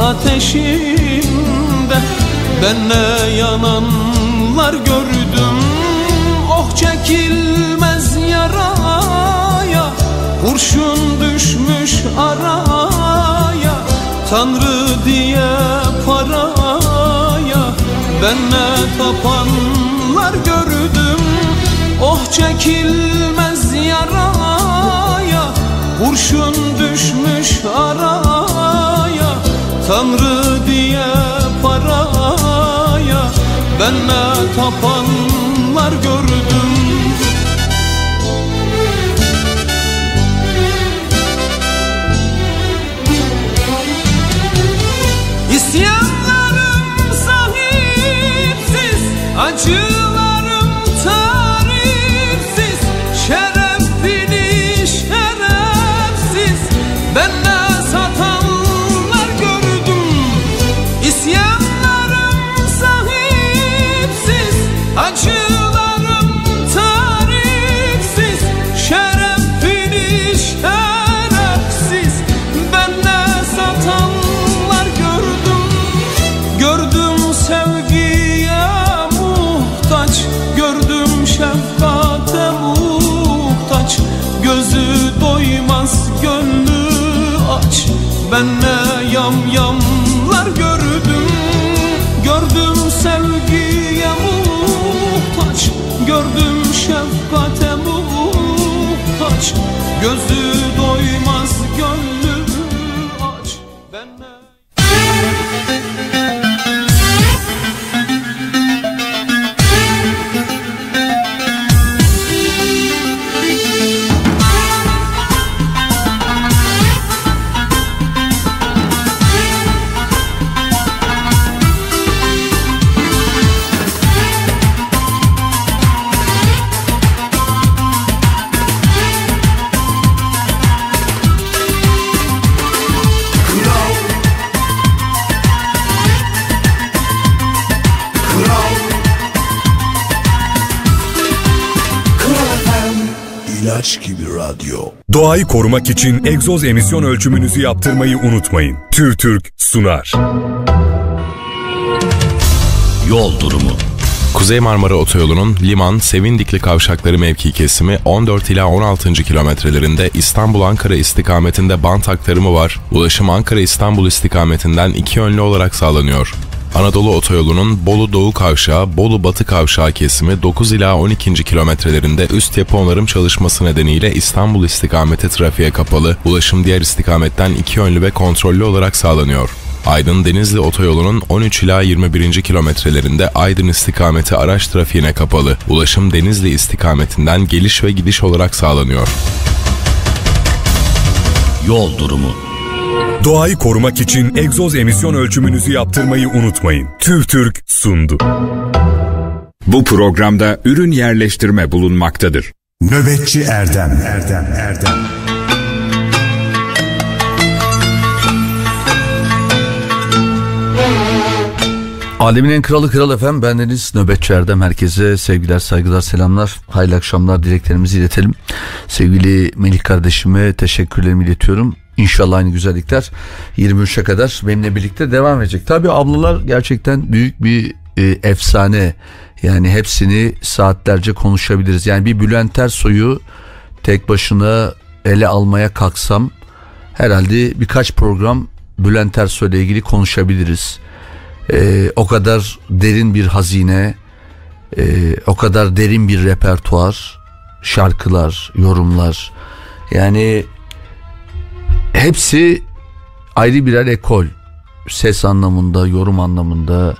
ateşinde Ben ne yananlar gördüm. Oh çekilmez yaraya Kurşun düşmüş araya. Tanrı diye paraya Ben ne tapanlar gördüm. Oh çekilmez yaraya Kurşun düşmüş araya Tanrı diye paraya Ben ne tapanlar gördüm. İsyanlarım sahipsiz Acılarım korumak için egzoz emisyon ölçümünüzü yaptırmayı unutmayın. TÜRTÜRK sunar. Yol durumu. Kuzey Marmara Otoyolu'nun Liman, Sevindikli kavşakları mevki kesimi 14 ila 16. kilometrelerinde İstanbul-Ankara istikametinde bant aktarımı var. Ulaşım Ankara-İstanbul istikametinden iki yönlü olarak sağlanıyor. Anadolu Otoyolu'nun Bolu Doğu Kavşağı, Bolu Batı Kavşağı kesimi 9 ila 12. kilometrelerinde üst yapı onarım çalışması nedeniyle İstanbul istikameti trafiğe kapalı, ulaşım diğer istikametten iki yönlü ve kontrollü olarak sağlanıyor. Aydın Denizli Otoyolu'nun 13 ila 21. kilometrelerinde Aydın istikameti araç trafiğine kapalı. Ulaşım Denizli istikametinden geliş ve gidiş olarak sağlanıyor. Yol durumu. Doğayı korumak için egzoz emisyon ölçümünüzü yaptırmayı unutmayın. TÜRTÜRK sundu. Bu programda ürün yerleştirme bulunmaktadır. Nöbetçi Erdem Erdem Erdem Alemin en kralı kral efendim bendeniz Nöbetçi Erdem herkese sevgiler saygılar selamlar hayırlı akşamlar dileklerimizi iletelim sevgili Melih kardeşime teşekkürlerimi iletiyorum İnşallah aynı güzellikler 23'e kadar benimle birlikte devam edecek. Tabii ablalar gerçekten büyük bir e, efsane. Yani hepsini saatlerce konuşabiliriz. Yani bir Bülent Ersoy'u tek başına ele almaya kalksam herhalde birkaç program Bülent Ersoy ile ilgili konuşabiliriz. E, o kadar derin bir hazine, e, o kadar derin bir repertuar, şarkılar, yorumlar. Yani hepsi ayrı birer ekol. Ses anlamında, yorum anlamında.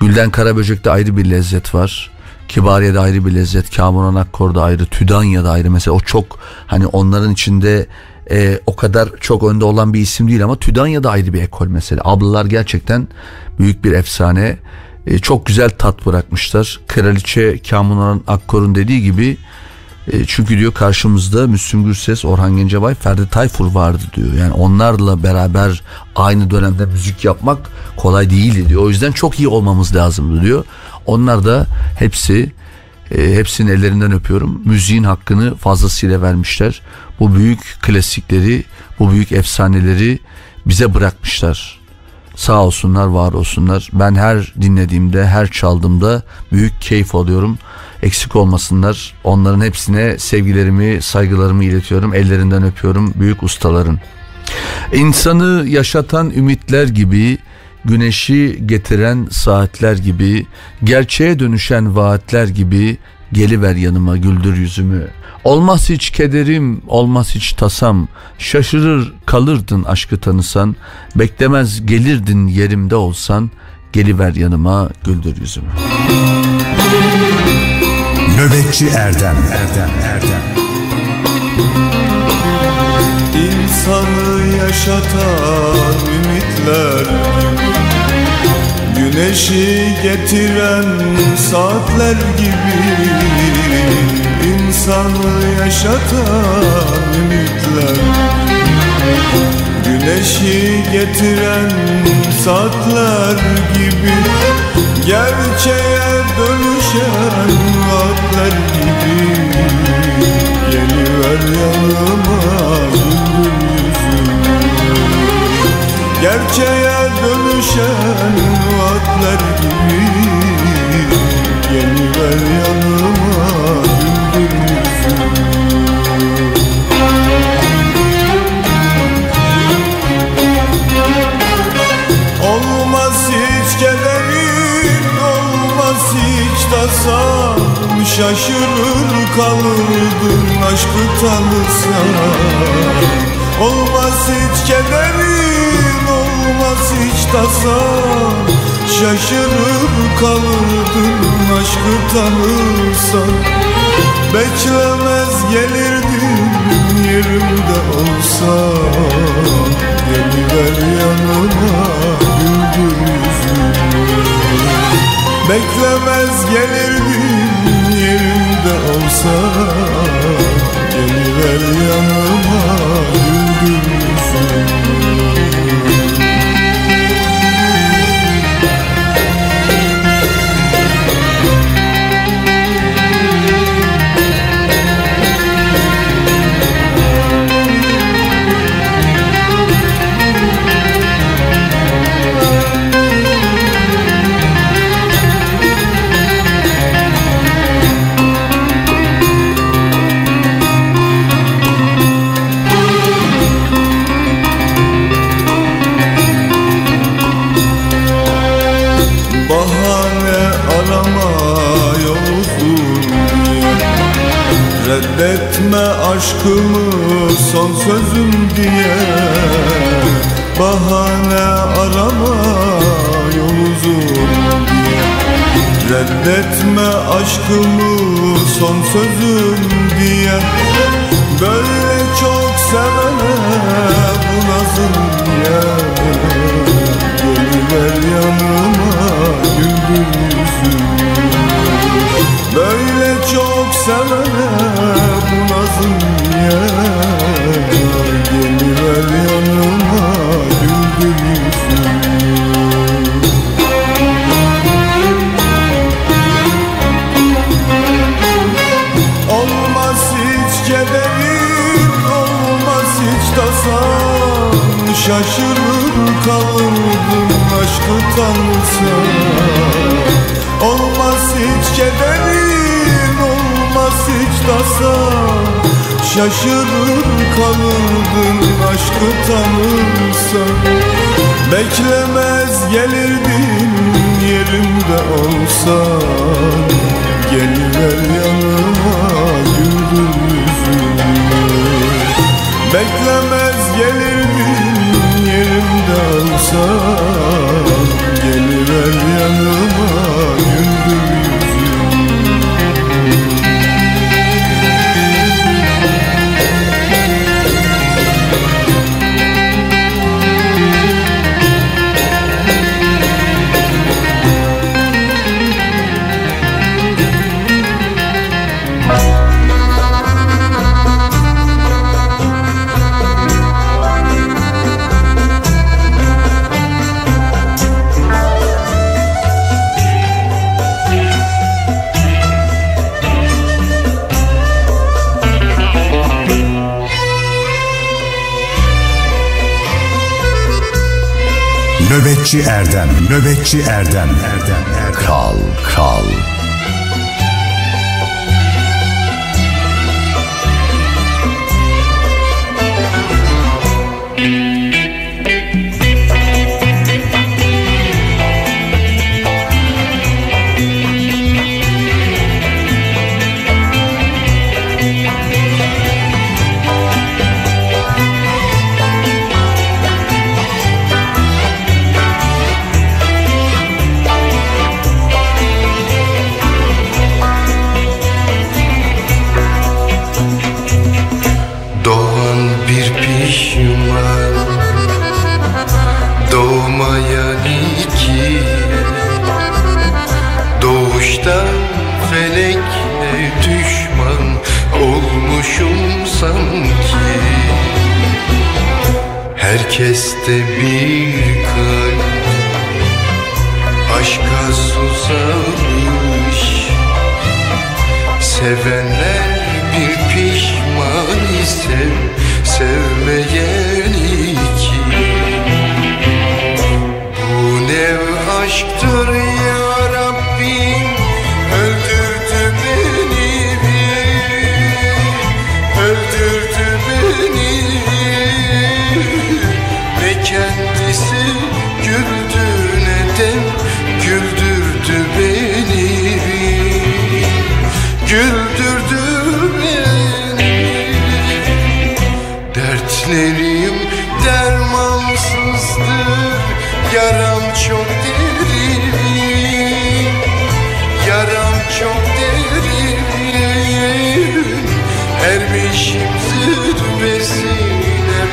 Gülden Karaböcek'te ayrı bir lezzet var. Kibariye'de ayrı bir lezzet. Kamuran Akkor'da ayrı. Tüdanya'da ayrı. Mesela o çok hani onların içinde e, o kadar çok önde olan bir isim değil ama Tüdanya'da ayrı bir ekol mesela. Ablalar gerçekten büyük bir efsane. E, çok güzel tat bırakmışlar. Kraliçe Kamuran Akkor'un dediği gibi e, çünkü diyor karşımızda Müslüm Gürses, Orhan Gencebay, Ferdi Tayfur vardı diyor. Yani onlarla beraber aynı dönemde müzik yapmak kolay değildi diyor. O yüzden çok iyi olmamız lazımdı diyor. Onlar da hepsi e, hepsinin ellerinden öpüyorum. Müziğin hakkını fazlasıyla vermişler. Bu büyük klasikleri, bu büyük efsaneleri bize bırakmışlar. Sağ olsunlar, var olsunlar. Ben her dinlediğimde, her çaldığımda büyük keyif alıyorum. Eksik olmasınlar. Onların hepsine sevgilerimi, saygılarımı iletiyorum. Ellerinden öpüyorum büyük ustaların. İnsanı yaşatan ümitler gibi, güneşi getiren saatler gibi, gerçeğe dönüşen vaatler gibi geliver yanıma güldür yüzümü. Olmaz hiç kederim, olmaz hiç tasam, şaşırır kalırdın aşkı tanısan, beklemez gelirdin yerimde olsan, geliver yanıma güldür yüzümü. Nöbetçi Erdem. Erdem Erdem. İnsanı yaşatan ümitler Güneşi getiren saatler gibi. İnsanı yaşatan ümitler Güneşi getiren saatler gibi Gerçeğe dönüşen vaatler gibi Geliver yanıma güldür yüzümü Gerçeğe dönüşen vaatler gibi Geliver yanıma yüzümü Olmaz hiç kederin, olmaz hiç tasan Şaşırır kalırdın aşkı tanısan Olmaz hiç kederin, olmaz hiç tasan Şaşırır kalırdın aşkı tanırsan Beklemez gelirdin yerimde olsan Geliver yanıma güldür yüzümü Beklemez gelirdin yerimde olsan Geliver yanıma güldür yüzümü Nöbetçi Erdem.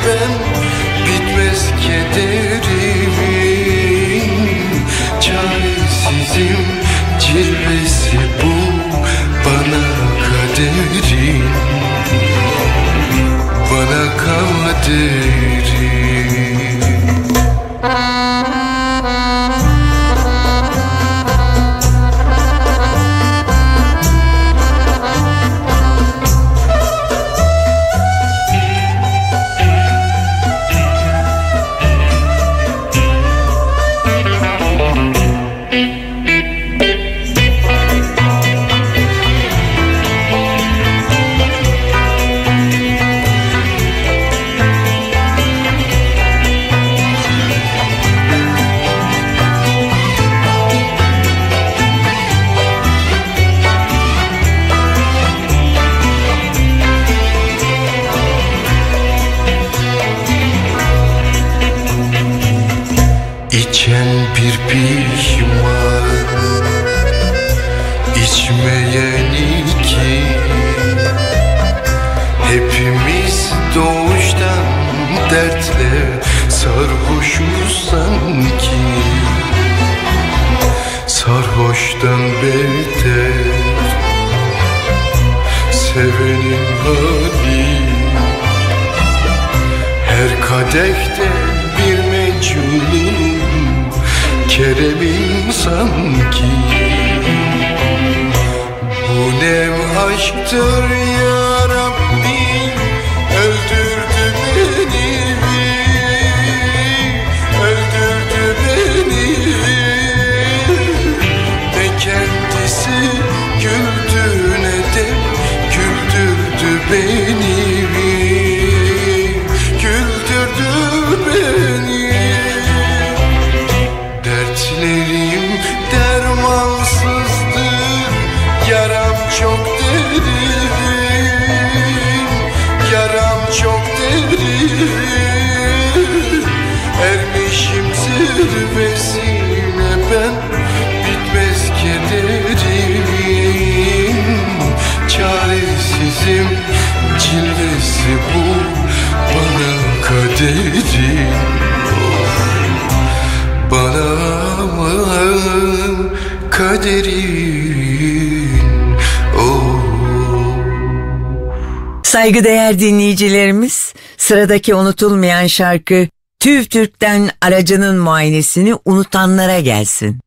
been Sıradaki unutulmayan şarkı TÜV TÜRK'ten aracının muayenesini unutanlara gelsin.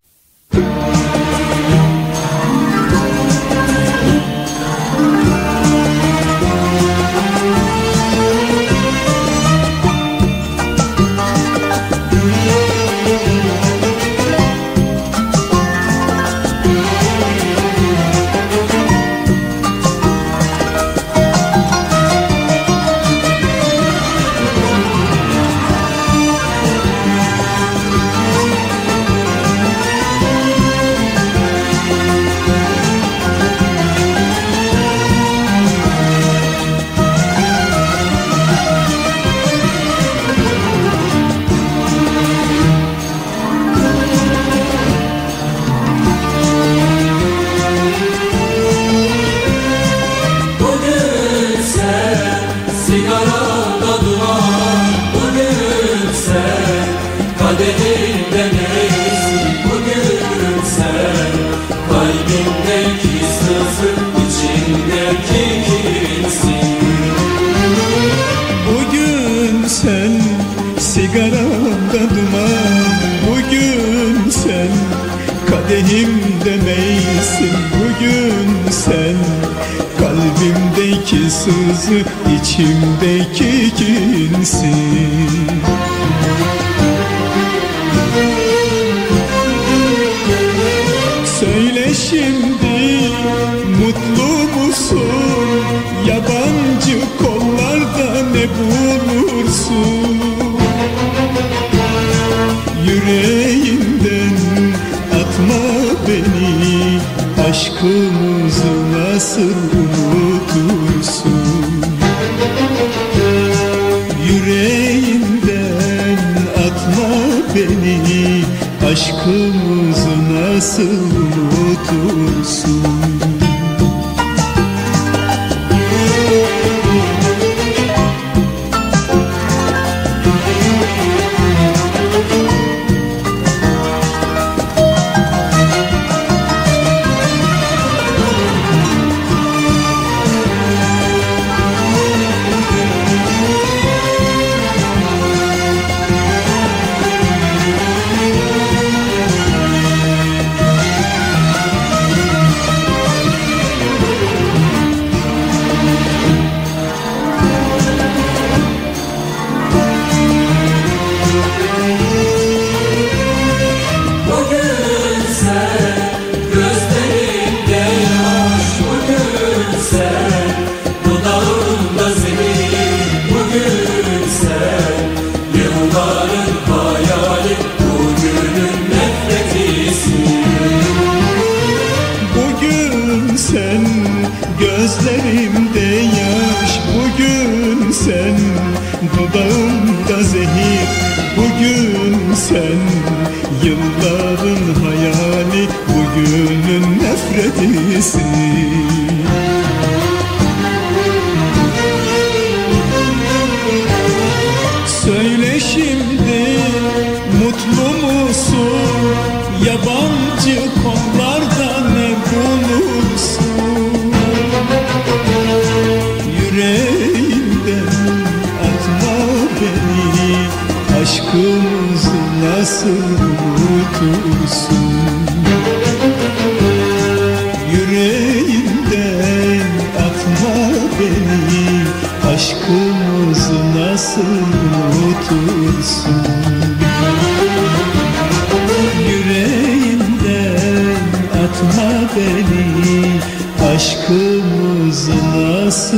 Aşkımızı nasıl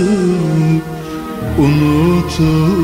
unutursun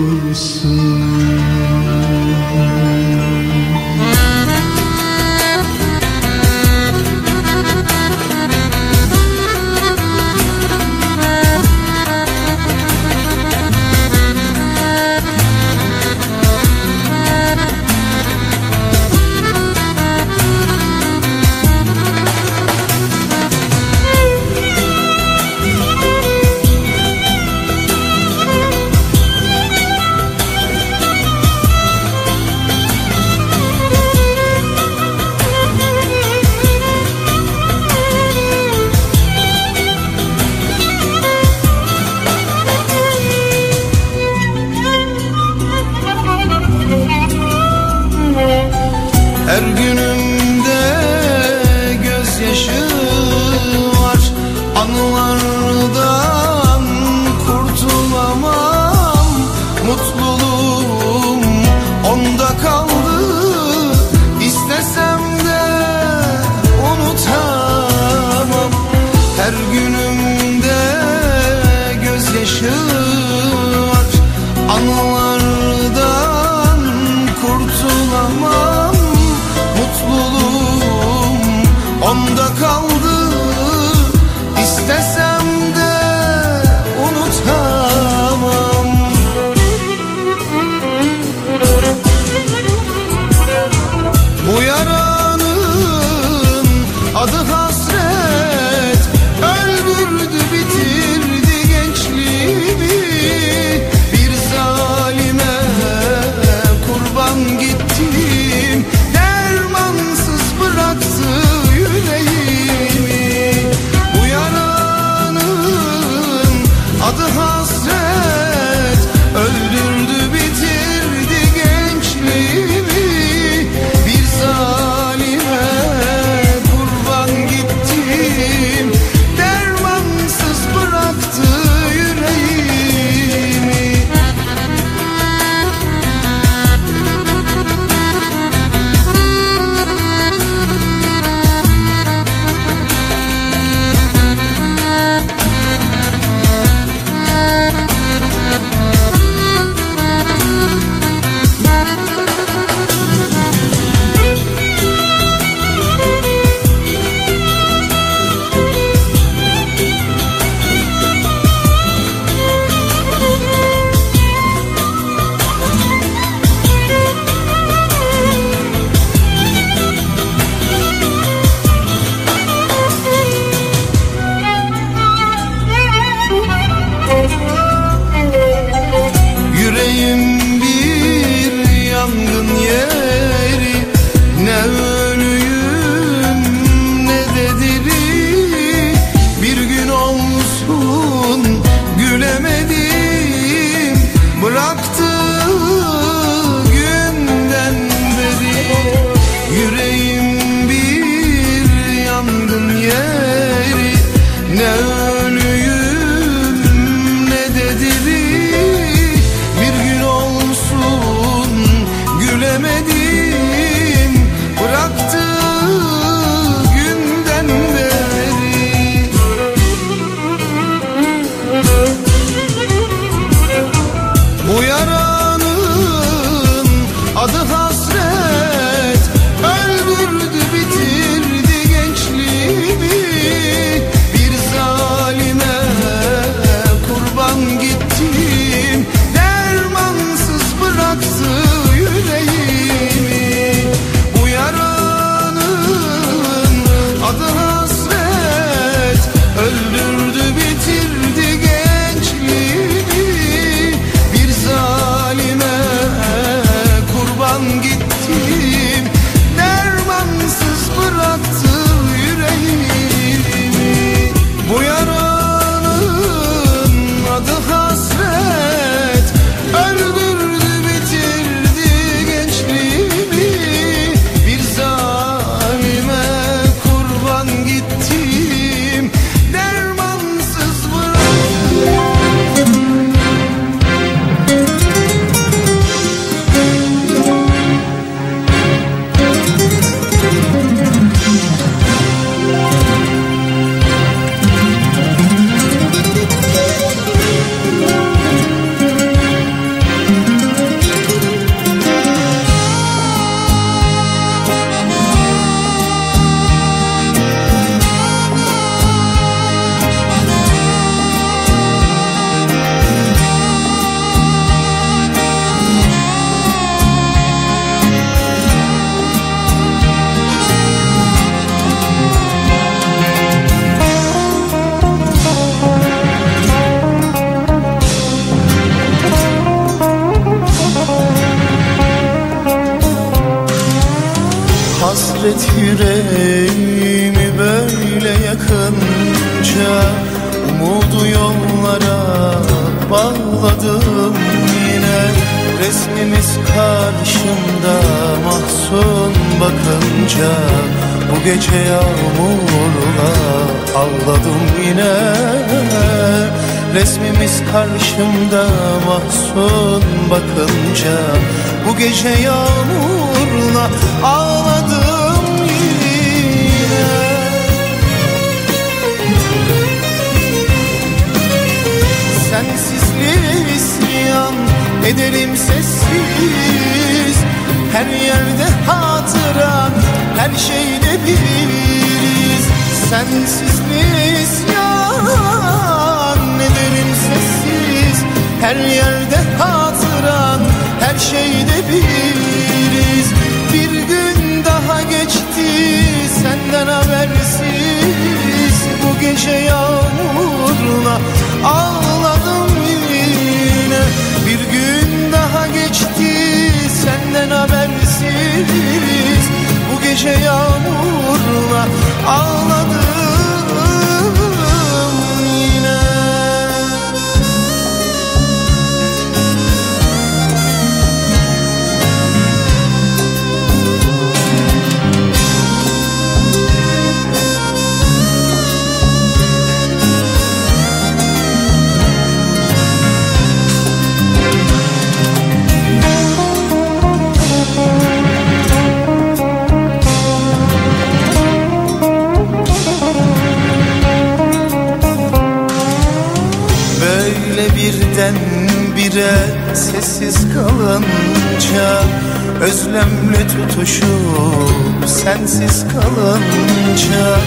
Özlemle tutuşup sensiz kalınca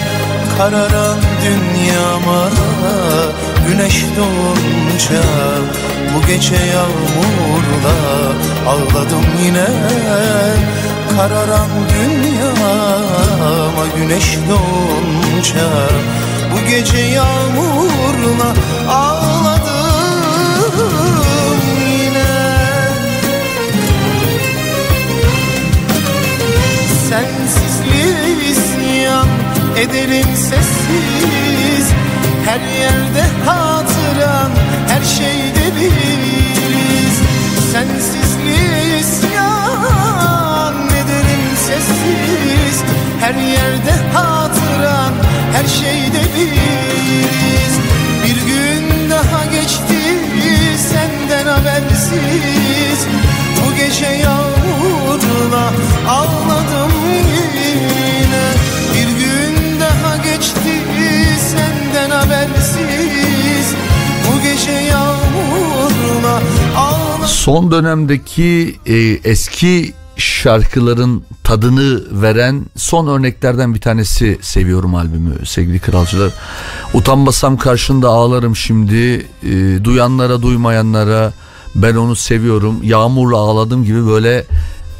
Kararan dünyama güneş doğunca Bu gece yağmurla ağladım yine. Kararan dünyama güneş doğunca Bu gece yağmurla ağladım Sensizliğe isyan ederim sessiz. Her yerde hatıran her şeyde biriz Sensizliğe isyan ederim sessiz. Her yerde hatıran her şeyde biriz Bir gün daha geçti senden habersiz. Bu gece yağmurla ağladım yine. Bir gün daha geçti senden habersiz. Bu gece yağmurla ağladım Son dönemdeki e, eski şarkıların tadını veren son örneklerden bir tanesi seviyorum albümü sevgili kralcılar. Utanmasam karşında ağlarım şimdi e, duyanlara duymayanlara ben onu seviyorum yağmurla ağladım gibi böyle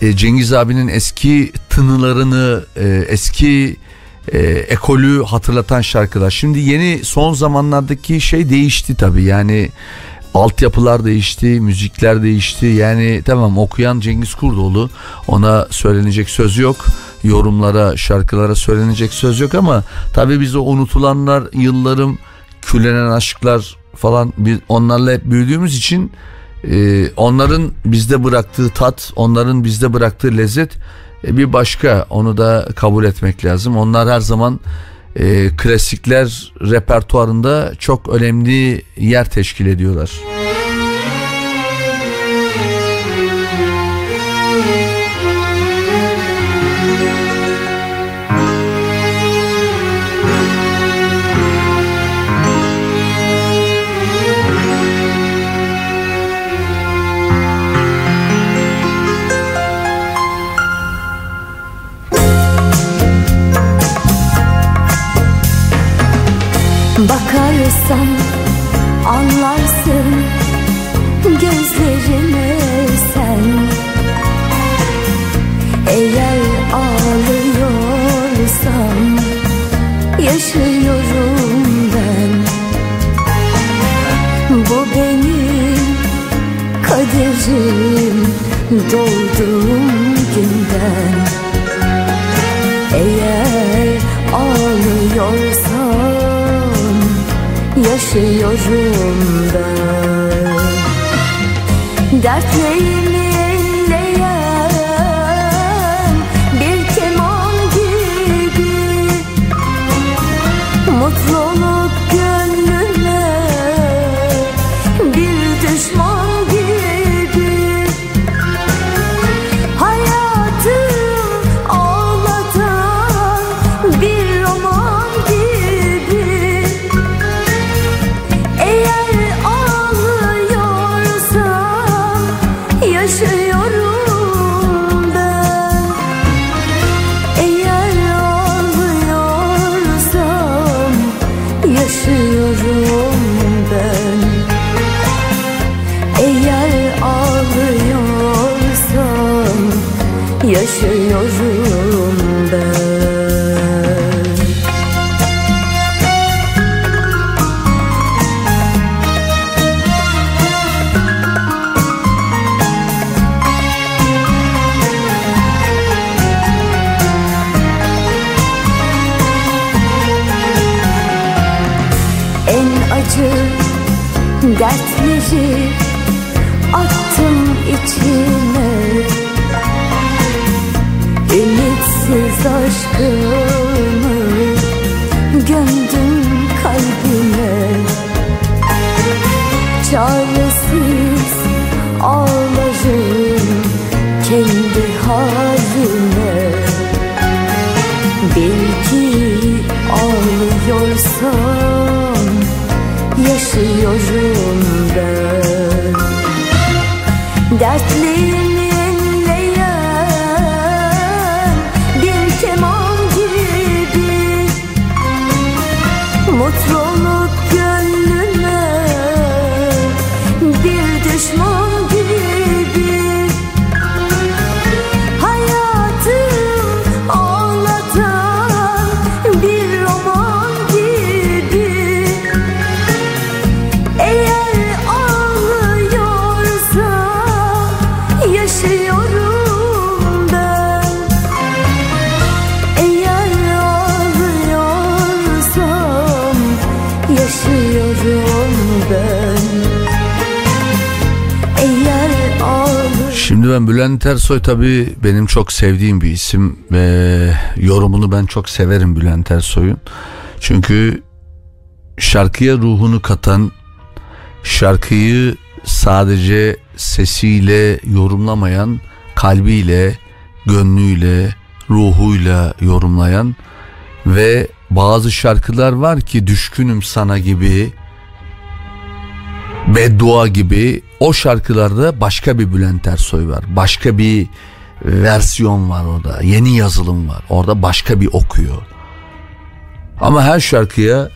e, Cengiz abinin eski tınılarını e, eski e, ekolü hatırlatan şarkılar. Şimdi yeni son zamanlardaki şey değişti tabii yani altyapılar değişti, müzikler değişti. Yani tamam okuyan Cengiz Kurdoğlu ona söylenecek söz yok. Yorumlara, şarkılara söylenecek söz yok ama tabii biz o unutulanlar, yıllarım, külenen aşklar falan biz onlarla hep büyüdüğümüz için e, onların bizde bıraktığı tat, onların bizde bıraktığı lezzet e, bir başka. Onu da kabul etmek lazım. Onlar her zaman e, klasikler repertuarında çok önemli yer teşkil ediyorlar. Bakarsan anlarsın gözlerime sen. Eğer ağlıyorsam yaşıyorum ben. Bu benim kaderim doğduğum günden. Eğer ağlıyorsan yaşıyorum ben Dertlerimi elleyen Ersoy tabii benim çok sevdiğim bir isim ve yorumunu ben çok severim Bülent Ersoy'un. Çünkü şarkıya ruhunu katan, şarkıyı sadece sesiyle yorumlamayan, kalbiyle, gönlüyle, ruhuyla yorumlayan ve bazı şarkılar var ki düşkünüm sana gibi beddua gibi o şarkılarda başka bir Bülent Ersoy var. Başka bir versiyon var orada. Yeni yazılım var. Orada başka bir okuyor. Ama her şarkıya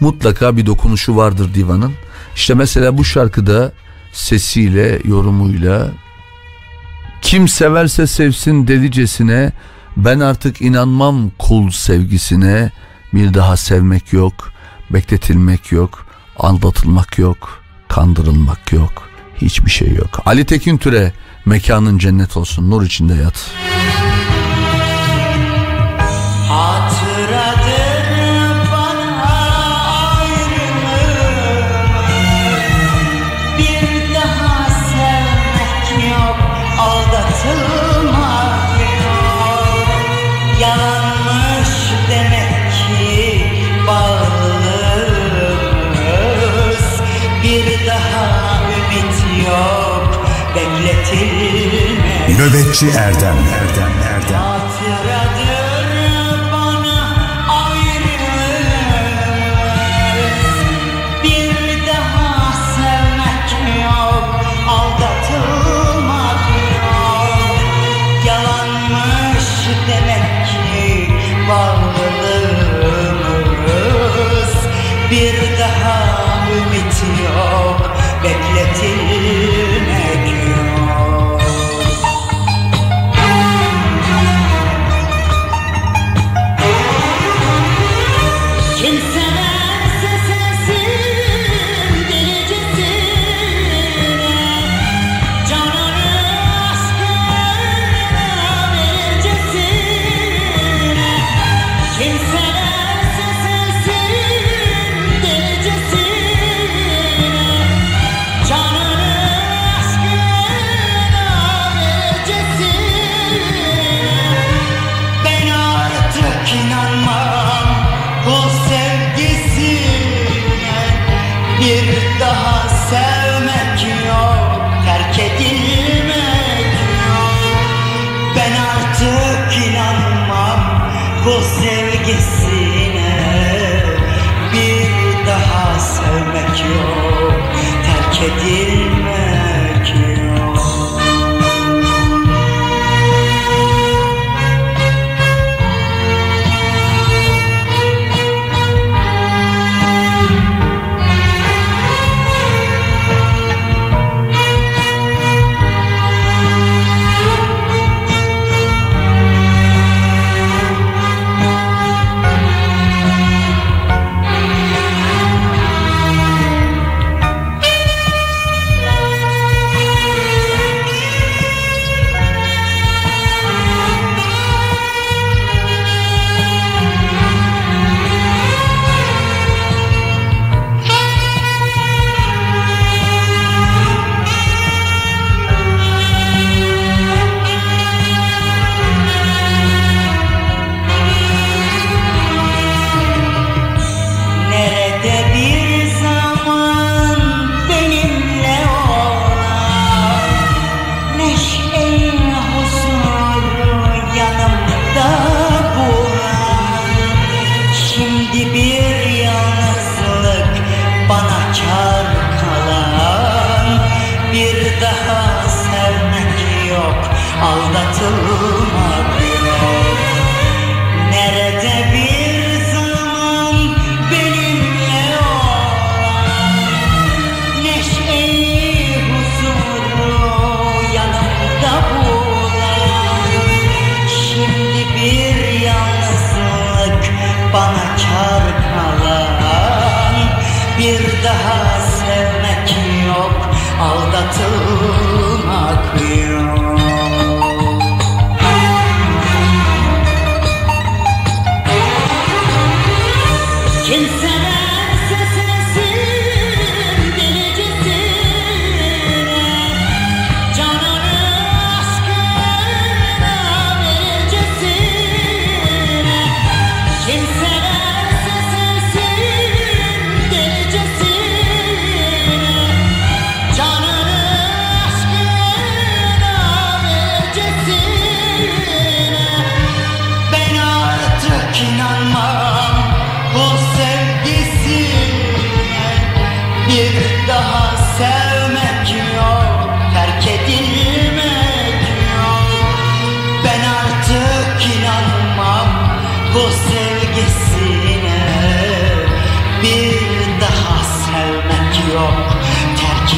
mutlaka bir dokunuşu vardır divanın. İşte mesela bu şarkıda sesiyle, yorumuyla kim severse sevsin delicesine ben artık inanmam kul sevgisine bir daha sevmek yok, bekletilmek yok, aldatılmak yok, kandırılmak yok, hiçbir şey yok. Ali Tekin Türe mekanın cennet olsun, nur içinde yat. Nöbetçi Erdem. Erdem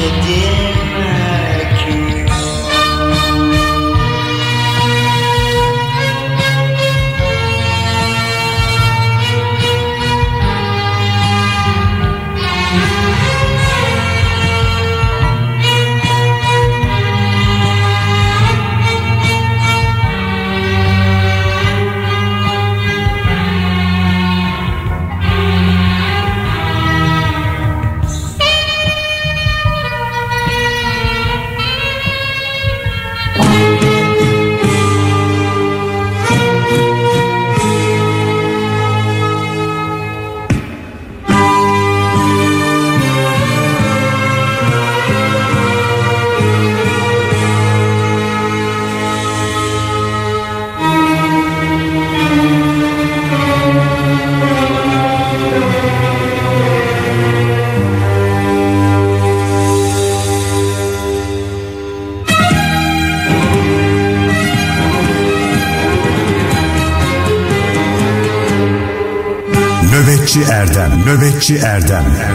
Again. Nöbetçi Erdem.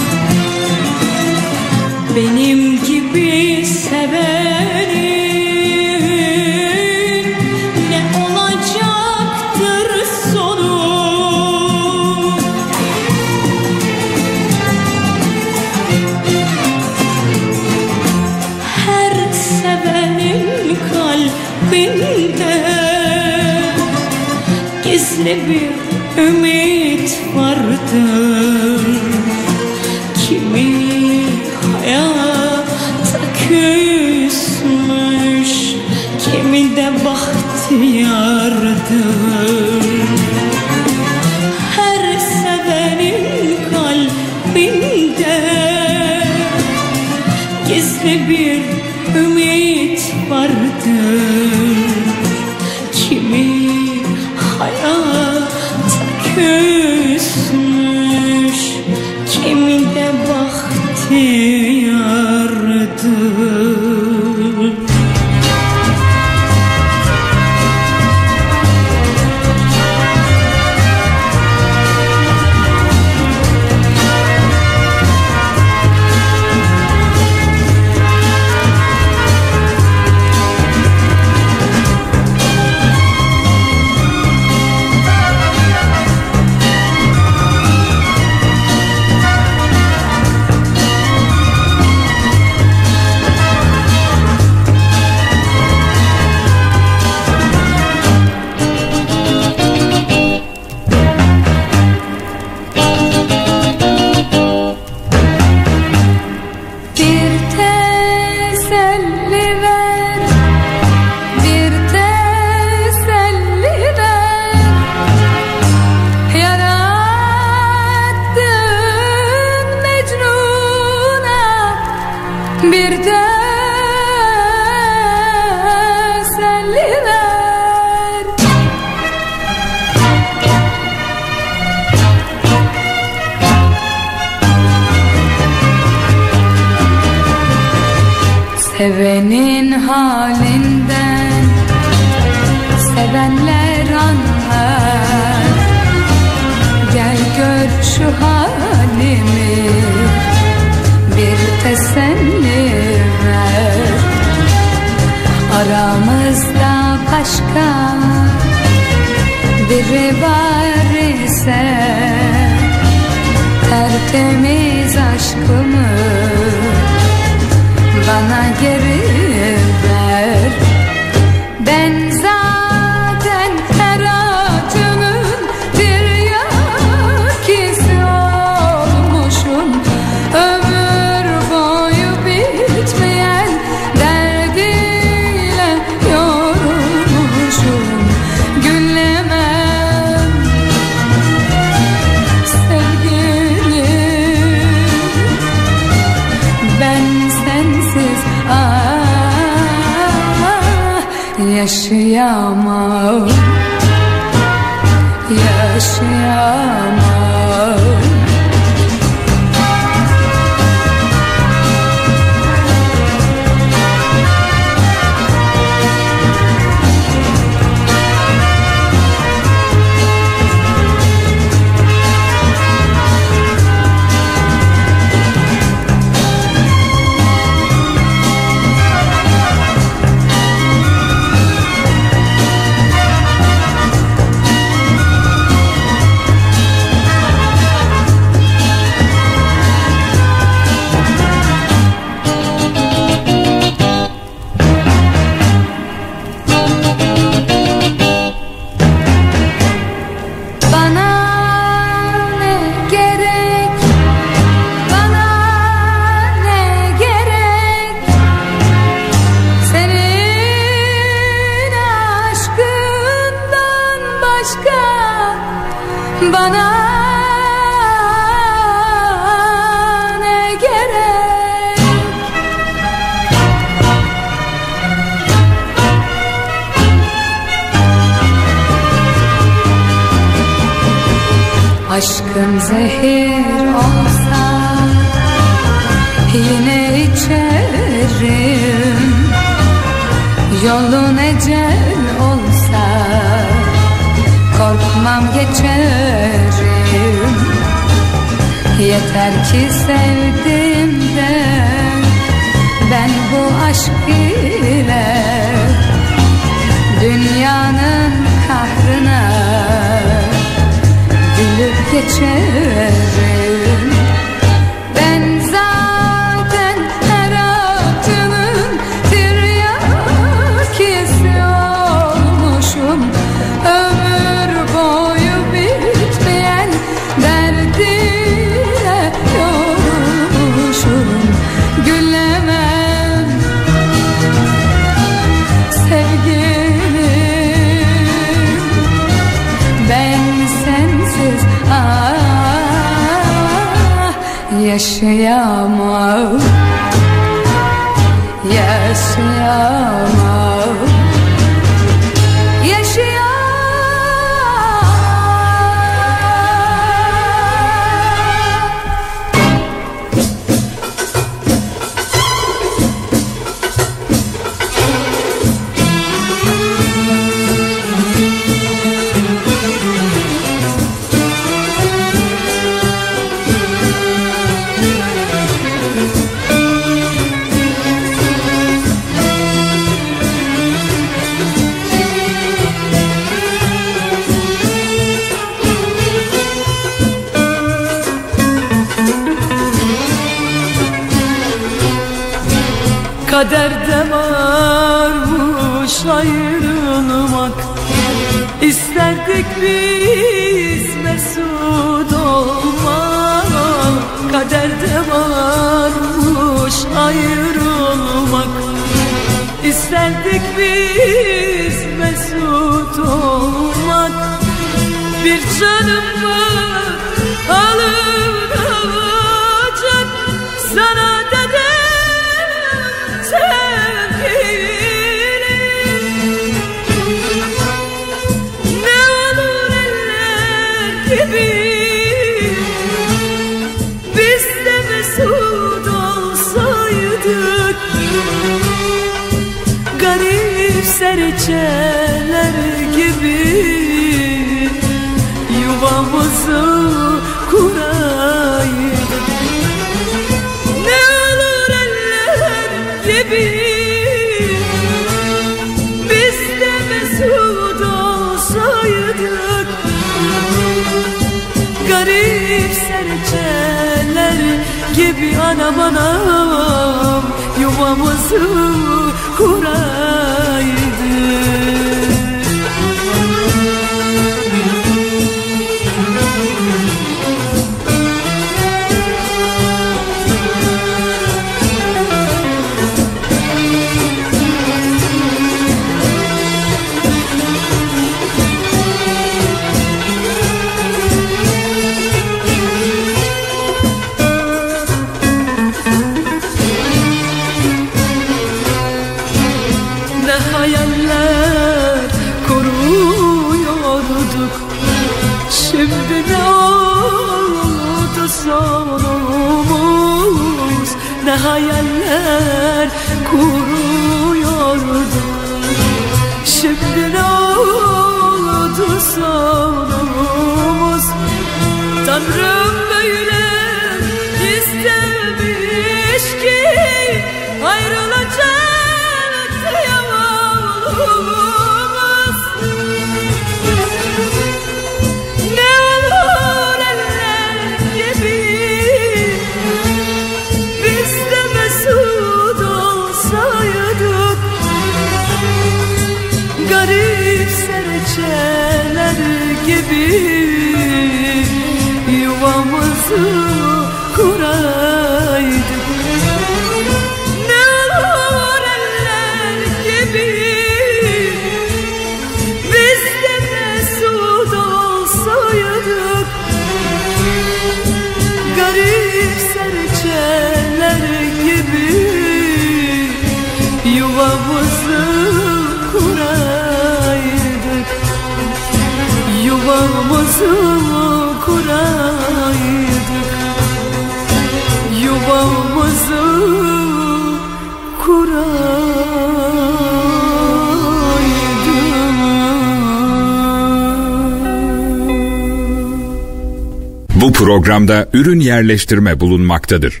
Programda ürün yerleştirme bulunmaktadır.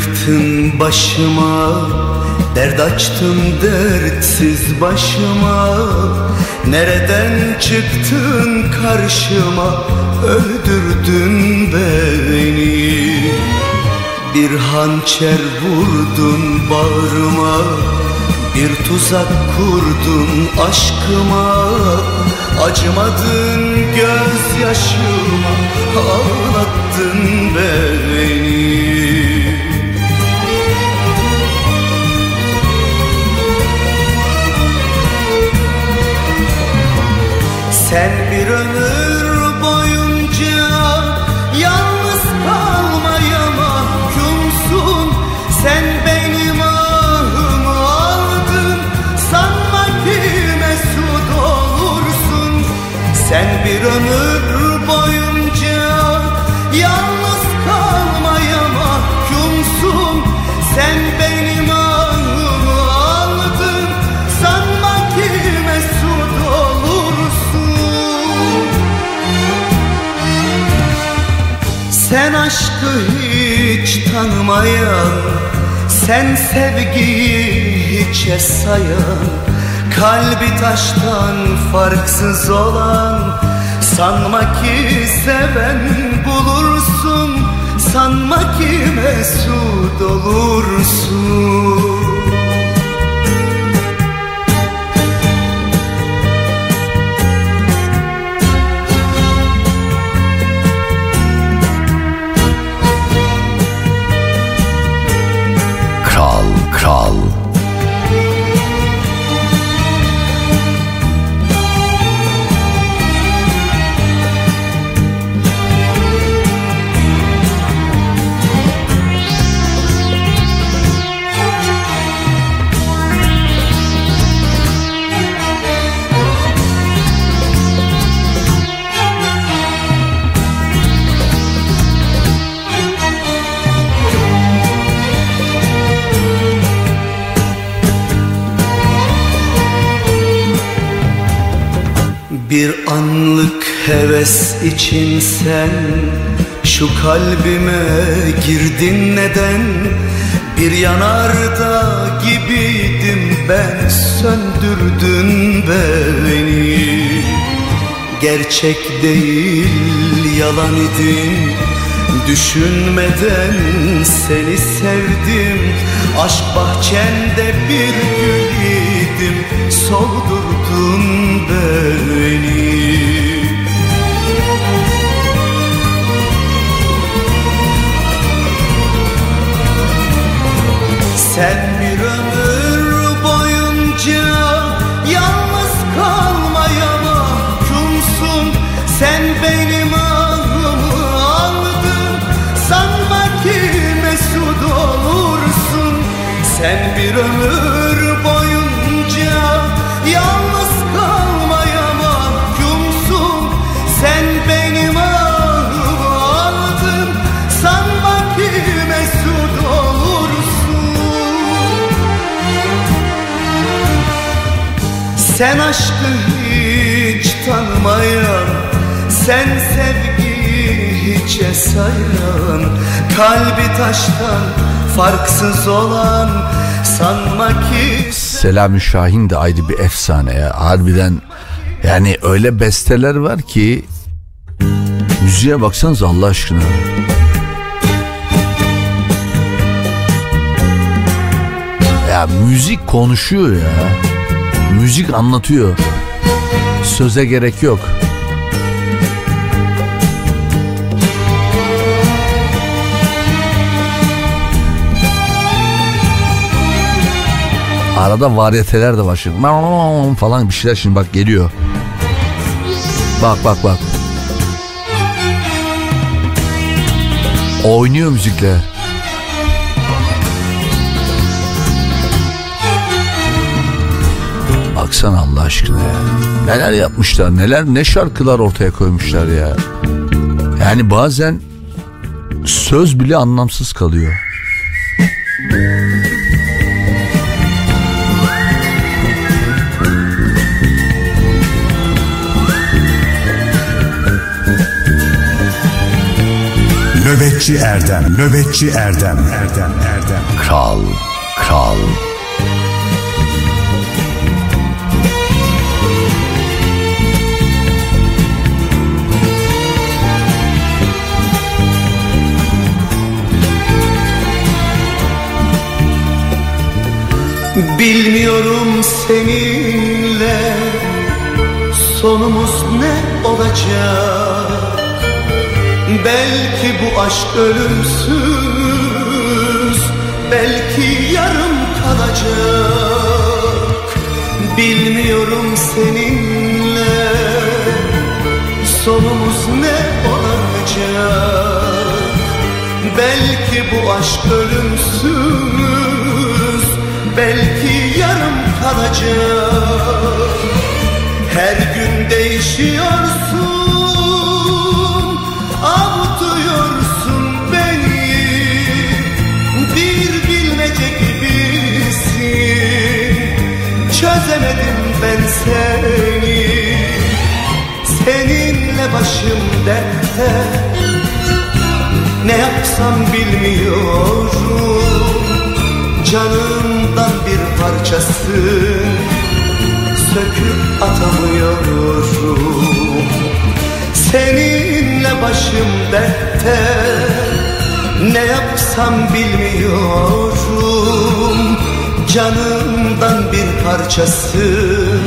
Yıktın başıma Dert açtın dertsiz başıma. Nereden çıktın karşıma Öldürdün beni. Bir hançer vurdun bağrıma Bir tuzak kurdun aşkıma. Acımadın gözyaşıma Ağlattın beni Sen aşkı hiç tanımayan Sen sevgiyi hiçe sayan Kalbi taştan farksız olan Sanma ki seven bulursun Sanma ki mesut olursun heves için sen Şu kalbime girdin neden? Bir yanarda gibiydim ben Söndürdün beni. Gerçek değil yalan idin. Düşünmeden seni sevdim. Aşk bahçende bir gül idim Soldurdun beni Sen bir Sen aşkı hiç tanımayan Sen sevgiyi hiçe sayan Kalbi taştan farksız olan Sanma ki Selami Şahin de ayrı bir efsane ya. Harbiden yani öyle besteler var ki müziğe baksanız Allah aşkına. Ya müzik konuşuyor ya. Müzik anlatıyor. Söze gerek yok. Arada varyeteler de var şimdi. Falan bir şeyler şimdi bak geliyor. Bak bak bak. Oynuyor müzikle. Baksana Allah aşkına ya. Neler yapmışlar, neler ne şarkılar ortaya koymuşlar ya. Yani bazen söz bile anlamsız kalıyor. Nöbetçi Erdem, Nöbetçi Erdem, Erdem, Erdem. Kral, kral. Bilmiyorum seninle sonumuz ne olacak. Belki bu aşk ölümsüz Belki yarım kalacak. Bilmiyorum seninle sonumuz ne olacak. Belki bu aşk ölümsüz Belki yarım kalacak. Her gün değişiyorsun Avutuyorsun beni. Bir bilmece gibisin Çözemedim ben seni. Seninle başım dertte Ne yapsam bilmiyorum Canımdan bir parçasın Söküp atamıyorum. Seninle başım dertte Ne yapsam bilmiyorum. Canımdan bir parçasın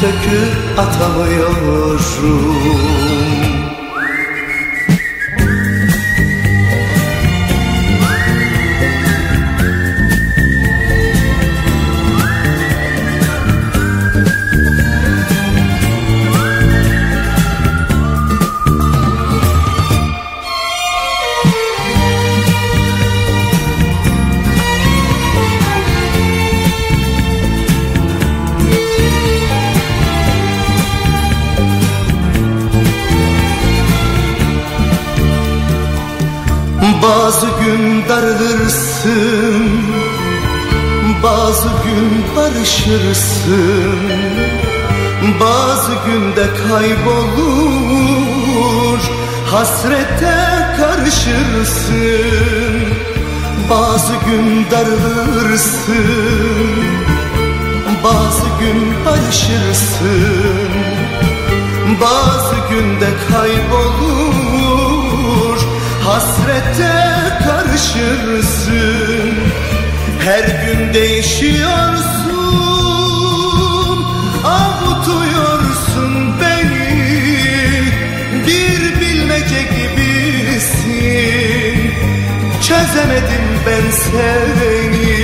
Söküp atamıyorum darılırsın Bazı gün barışırsın Bazı günde kaybolur. Hasrete karışırsın Bazı gün darılırsın. Bazı gün barışırsın Bazı günde kaybolur. Hasrete karışırsın. Her gün değişiyorsun Avutuyorsun beni. Bir bilmece gibisin Çözemedim ben seni.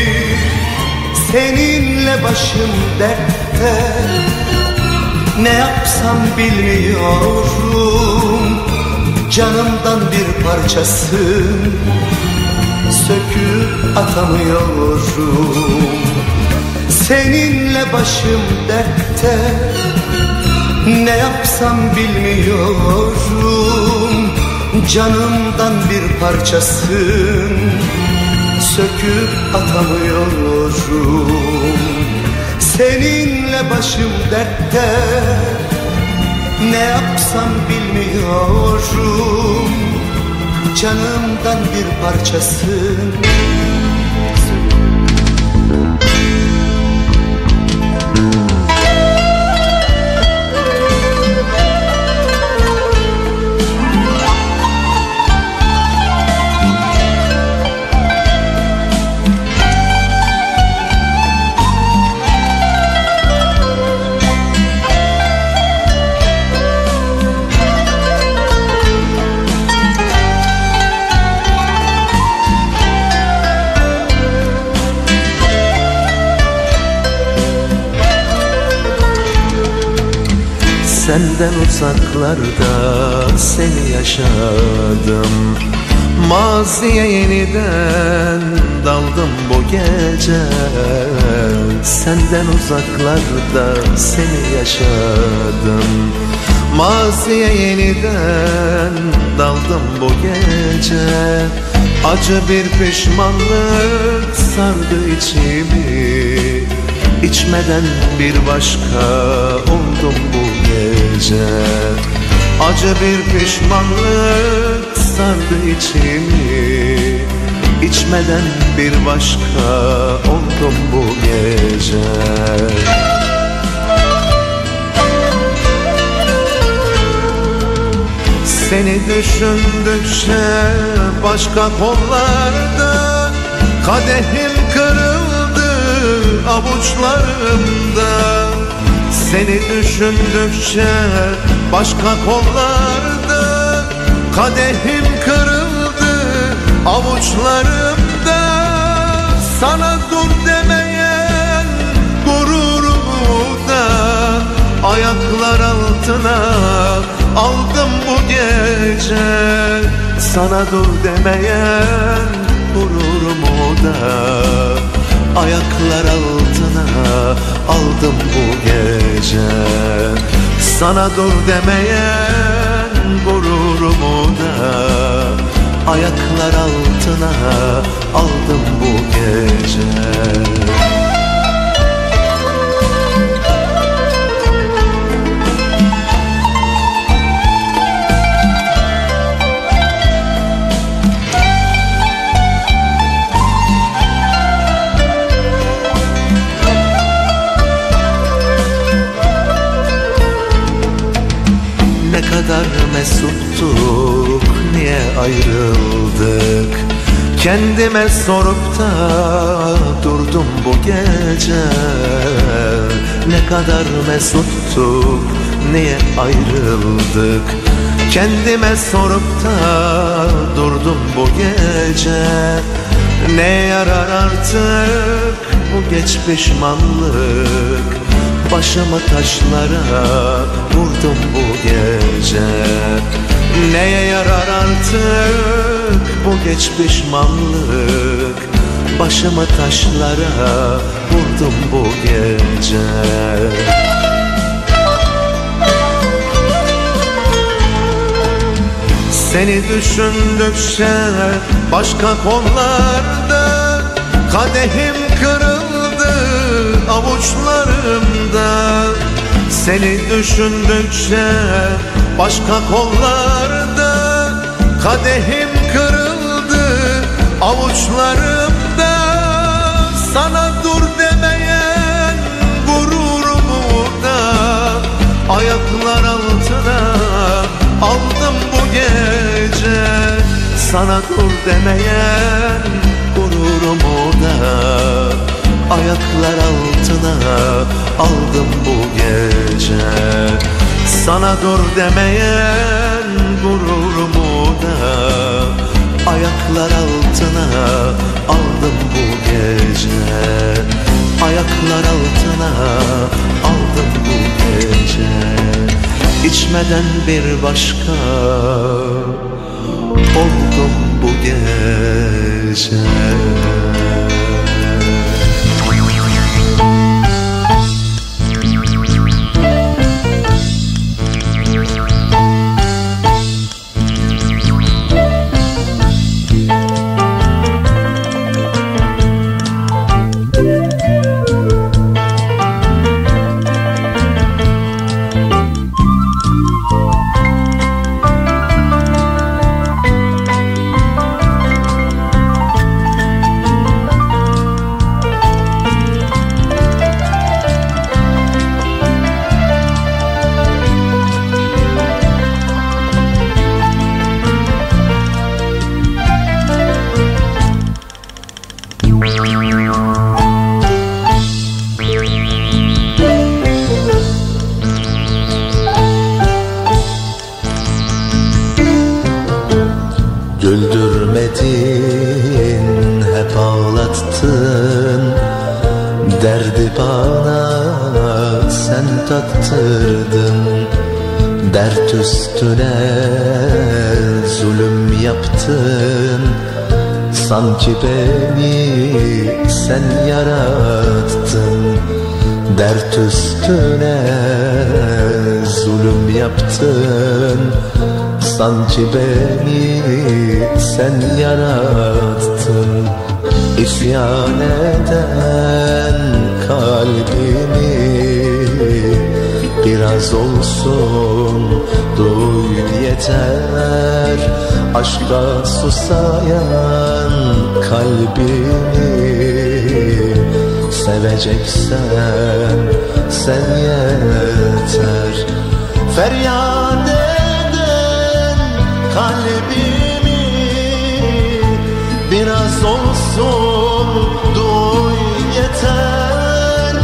Seninle başım dertte Ne yapsam bilmiyorum. Canımdan bir parçasın Söküp atamıyorum Seninle başım dertte Ne yapsam bilmiyorum Canımdan bir parçasın Söküp atamıyorum Seninle başım dertte ne yapsam bilmiyorum Canımdan bir parçasın Senden uzaklarda seni yaşadım. Maziye yeniden daldım bu gece. Senden uzaklarda seni yaşadım. Maziye yeniden daldım bu gece. Acı bir pişmanlık sardı içimi. İçmeden bir başka oldum bu gece. Acı bir pişmanlık sardı içimi. İçmeden bir başka oldum bu gece. Seni düşündükçe başka kollarda Kadehim kırıldı avuçlarımda Seni düşündükçe başka kollarda Kadehim kırıldı avuçlarımda. Sana dur demeyen gururumu da Ayaklar altına aldım bu gece. Sana dur demeyen gururumu da Ayaklar altına aldım bu gece. Sana dur demeyen gururumu da Ayaklar altına aldım bu gece ayrıldık. Kendime sorup da durdum bu gece. Ne kadar mesuttuk niye ayrıldık? Kendime sorup da durdum bu gece. Ne yarar artık bu geç pişmanlık? Başımı taşlara vurdum bu gece Neye yarar artık bu geç pişmanlık? Başımı taşlara vurdum bu gece. Seni düşündükçe başka konularda Kadehim kırıldı avuçlarımda. Seni düşündükçe başka kollarda Kadehim kırıldı avuçlarımda Sana dur demeyen gururumu da Ayaklar altına aldım bu gece. Sana dur demeyen gururumu da Ayaklar altına aldım bu gece Sana dur demeyen gururumu da Ayaklar altına aldım bu gece. Ayaklar altına aldım bu gece. İçmeden bir başka oldum bu gece Sanki beni sen yarattın. İsyan eden kalbimi Biraz olsun duy yeter. Aşka susayan kalbimi Seveceksen sen yeter. Feryat kalbimi Biraz olsun duy yeter.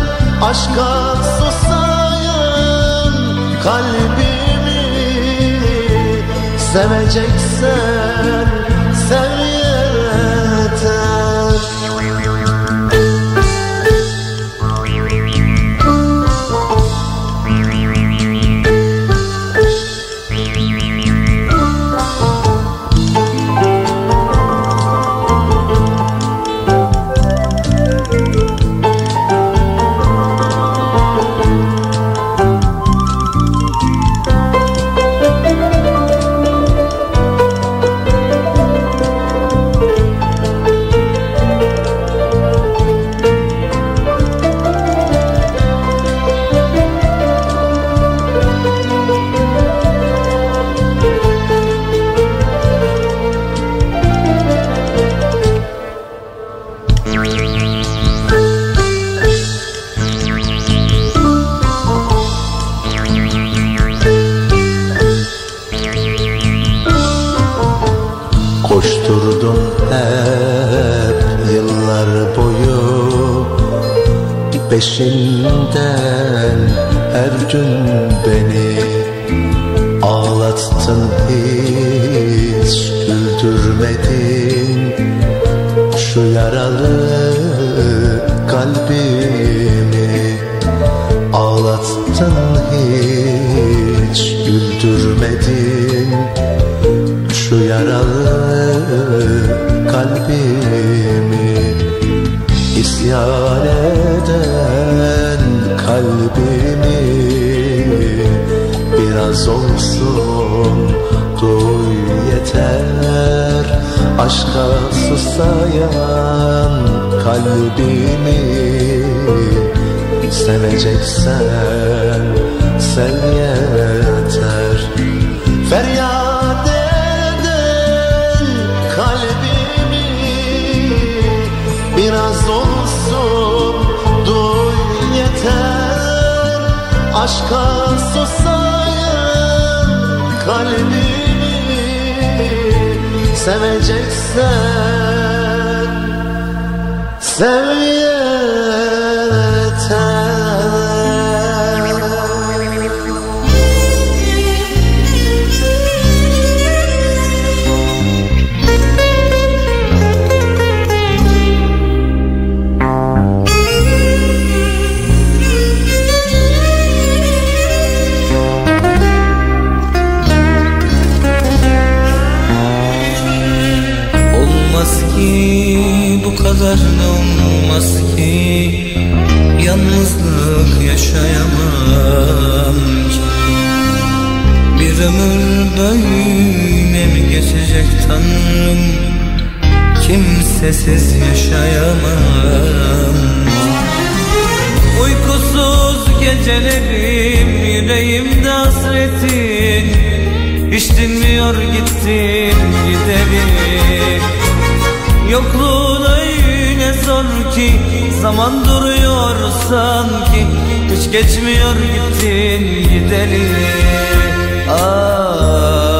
Aşka susayan kalbimi Seveceksen aşka susayan kalbimi seveceksen sen yeter. Feryat eden kalbimi biraz olsun duy yeter. Aşka susayan kalbimi seveceksen sev olmaz ki. Yalnızlık yaşayamam ki. Bir ömür böyle mi geçecek tanrım? Kimsesiz yaşayamam Uykusuz gecelerim yüreğimde hasretin. Hiç dinmiyor gittin gideri Yokluğun öyle zor ki Zaman duruyor sanki. Hiç geçmiyor gittin gideri Ah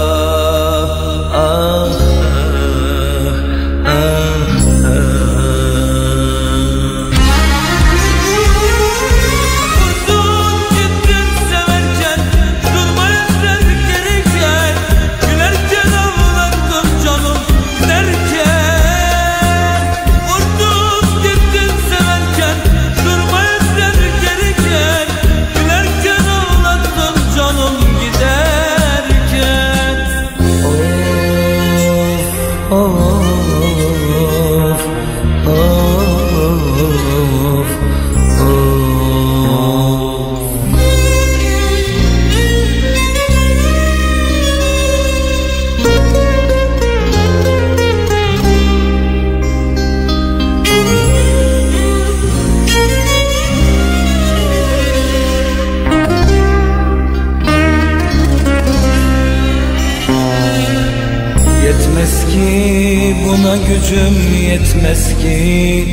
gücüm yetmez ki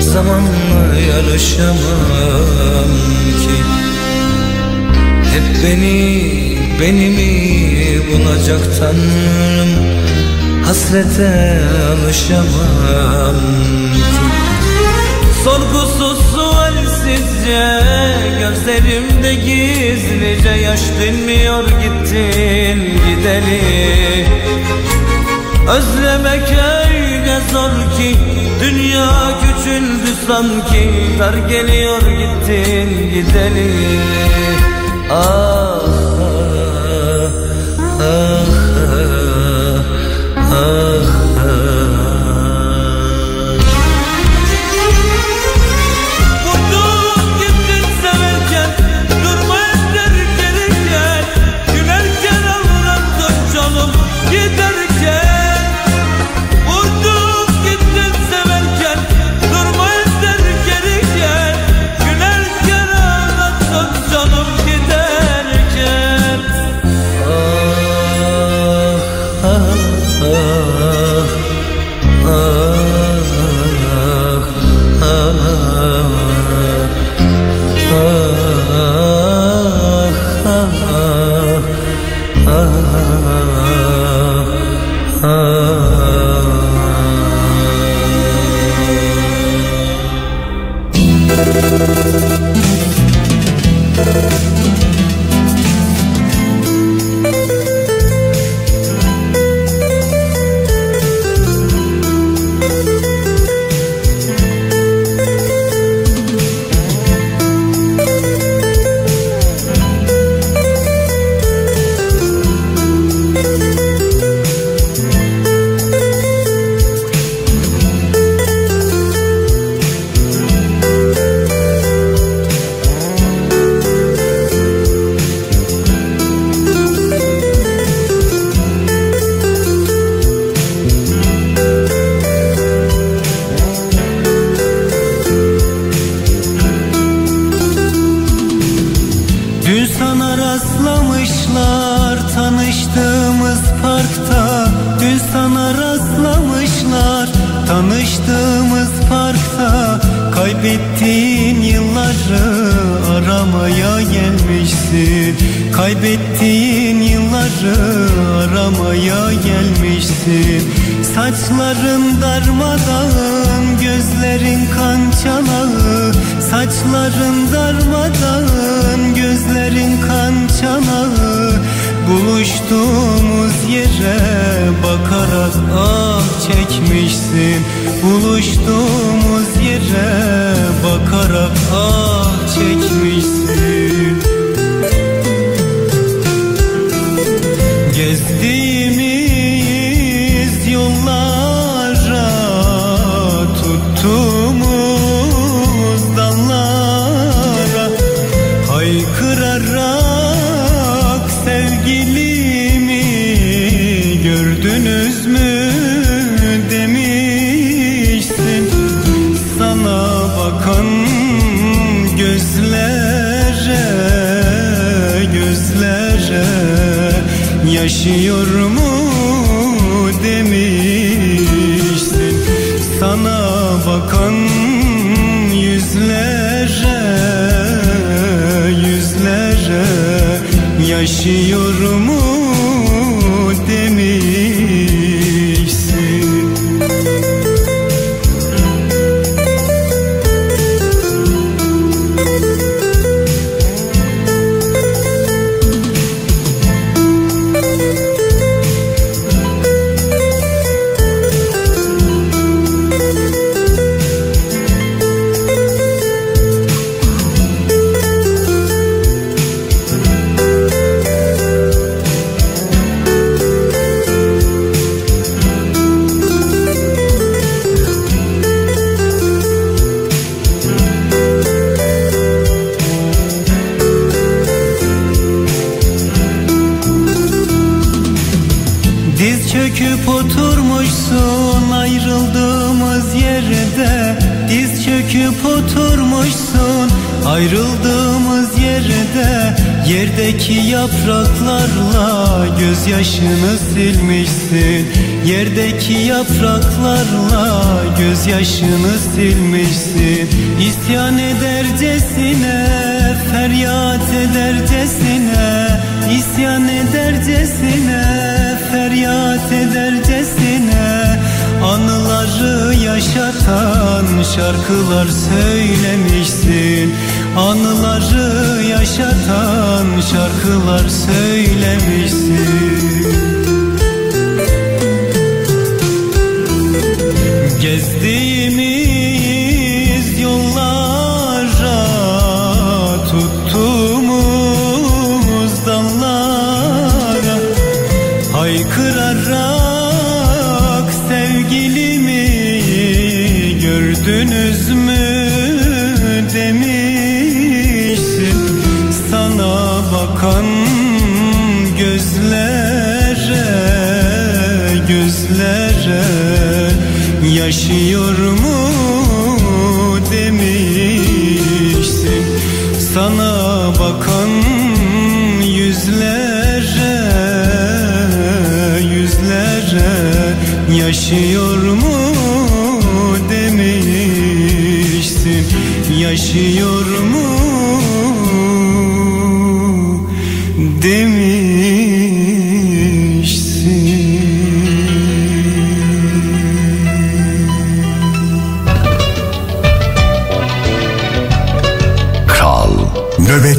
Zamanla yarışamam ki. Hep beni, beni mi bulacak tanrım? Hasrete alışamam ki. Sorgusuz sualsizce Gözlerimde gizlice Yaş dinmiyor gittin gideli. Özlemek öyle zor ki Dünya küçüldü sanki Dar geliyor gittin gideli ah Kaybettiğin yılları aramaya gelmişsin. Kaybettiğin yılları aramaya gelmişsin. Saçların darmadağın gözlerin kan çanağı. Saçların darmadağın gözlerin kan çanağı. Buluştuğumuz yere bakarak ah çekmişsin Buluştuğumuz yere bakarak ah çekmişsin. Gezdiğimiz yaşıyor mu demişsin Sana bakan yüzlere yüzlere yaşıyor Yerdeki yapraklarla gözyaşını silmişsin. Yerdeki yapraklarla gözyaşını silmişsin. İsyan edercesine, feryat edercesine. İsyan edercesine, feryat edercesine. Anıları yaşatan şarkılar söylemişsin. Anıları yaşatan şarkılar söylemişsin. Gezdi yaşıyor mu demişsin? Sana bakan yüzlere yüzlere yaşıyor mu demişsin? Yaşıyor mu demişsin?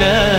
döner.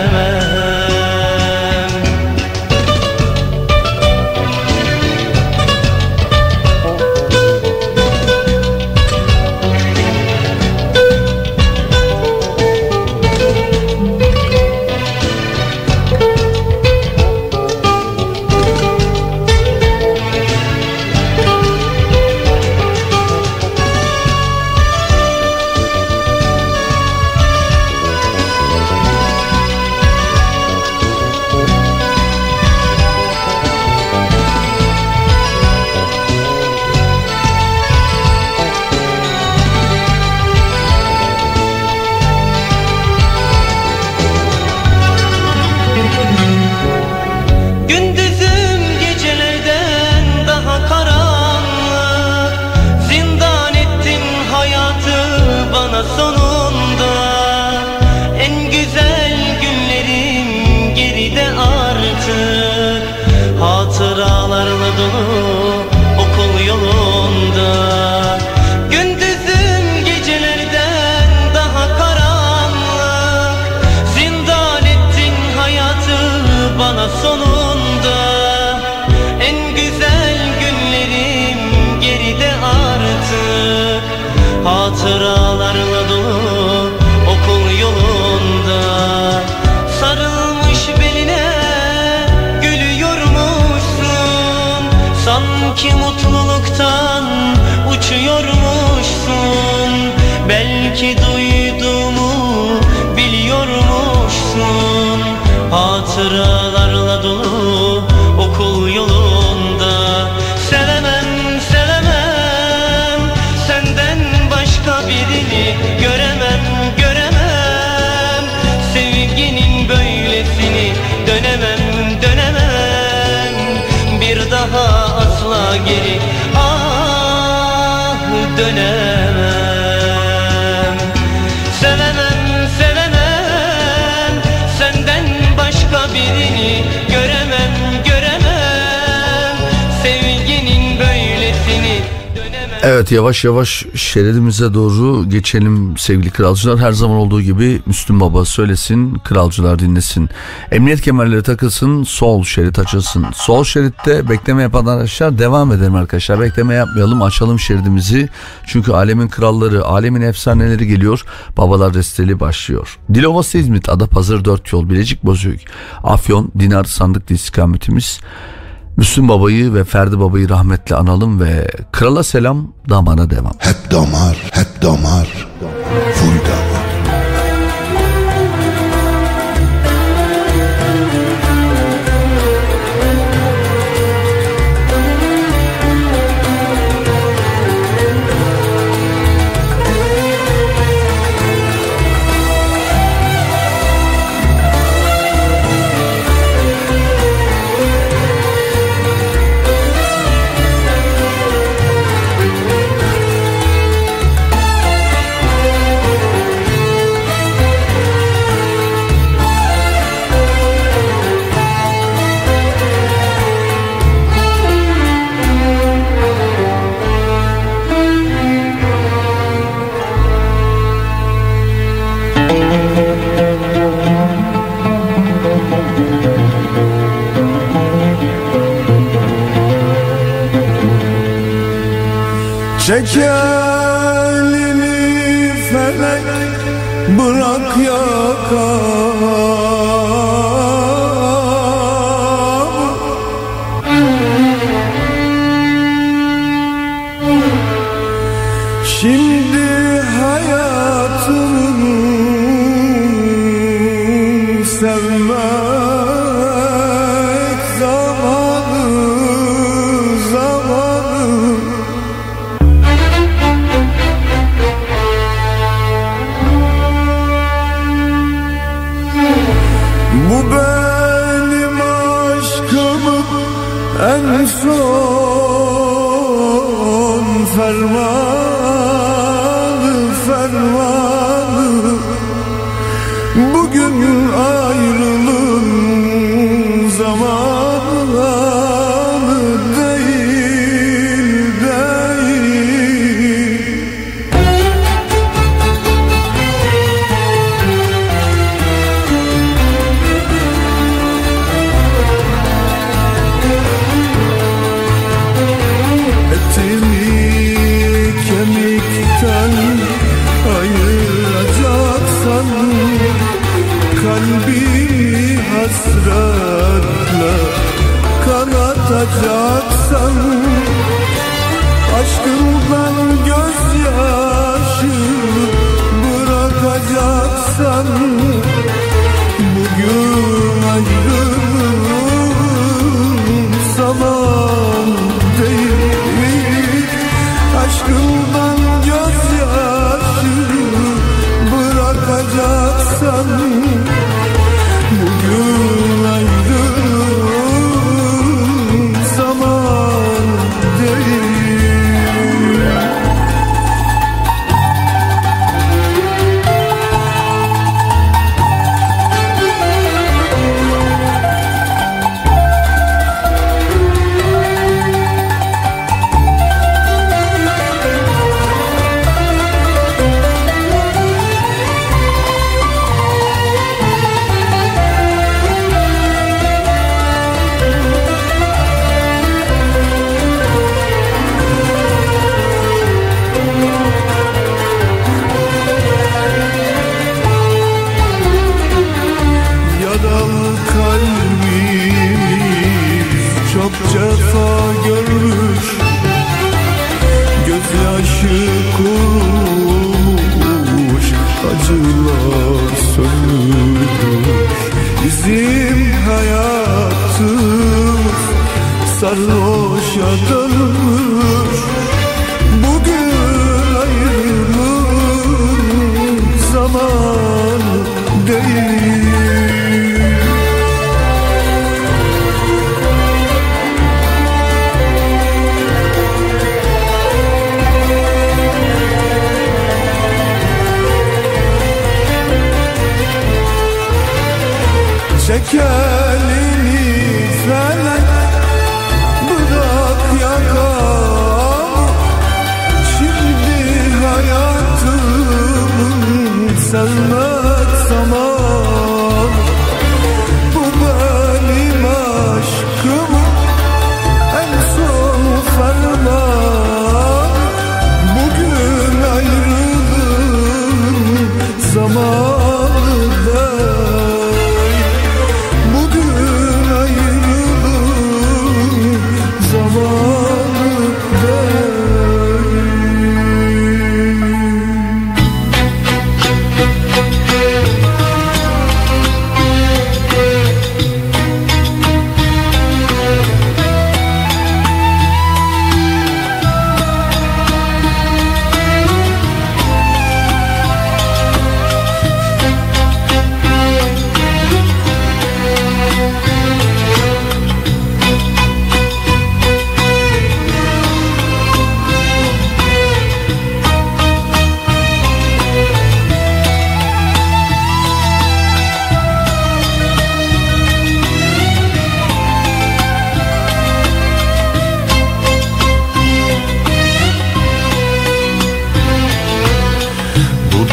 Hatıralarla dolu okul yolunda Evet yavaş yavaş şeridimize doğru geçelim sevgili kralcılar. Her zaman olduğu gibi Müslüm Baba söylesin, kralcılar dinlesin. Emniyet kemerleri takılsın, sol şerit açılsın. Sol şeritte bekleme yapan arkadaşlar devam edelim arkadaşlar. Bekleme yapmayalım, açalım şeridimizi. Çünkü alemin kralları, alemin efsaneleri geliyor. Babalar desteli başlıyor. Dilovası İzmit, Adapazarı 4 yol, Bilecik Bozüyük, Afyon, Dinar Sandıklı istikametimiz. Müslüm Baba'yı ve Ferdi Baba'yı rahmetle analım ve krala selam damana devam. Hep damar, hep damar, full damar. Şeker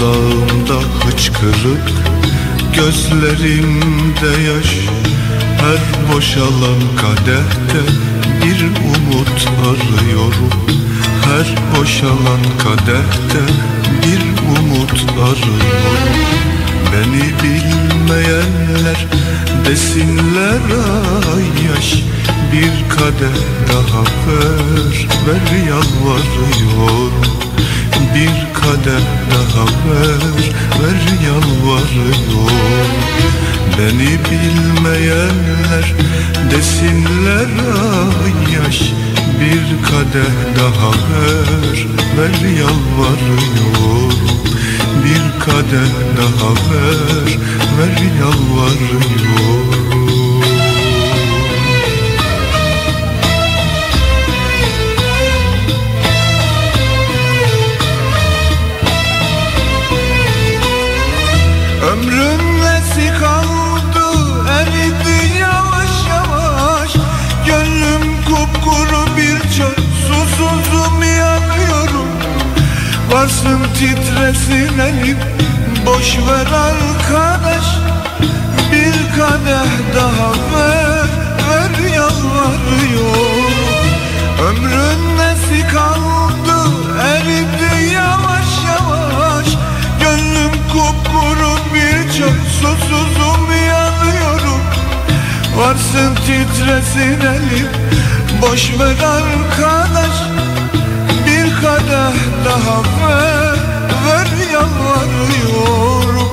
Dudağımda hıçkırık Gözlerimde yaş. Her boşalan kadehte Bir umut arıyorum. Her boşalan kadehte Bir umut arıyorum. Beni bilmeyenler Desinler ay yaş. Bir kadeh daha ver Ver yalvarıyorum bir kadeh daha ver, ver yalvarıyorum. Beni bilmeyenler desinler ay yaş Bir kadeh daha ver, ver yalvarıyorum. Bir kadeh daha ver, ver yalvarıyorum Varsın titresin elim boş ver arkadaş Bir kadeh daha ver. Ver yalvarıyorum Ömrün nesi kaldı? Eridi yavaş yavaş. Gönlüm kupkuru bir çöl susuzum yanıyorum. Varsın titresin elim boş ver arkadaş Kadeh daha ver ver yalvarıyorum.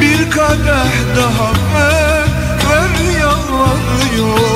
Bir kadeh daha ver ver yalvarıyorum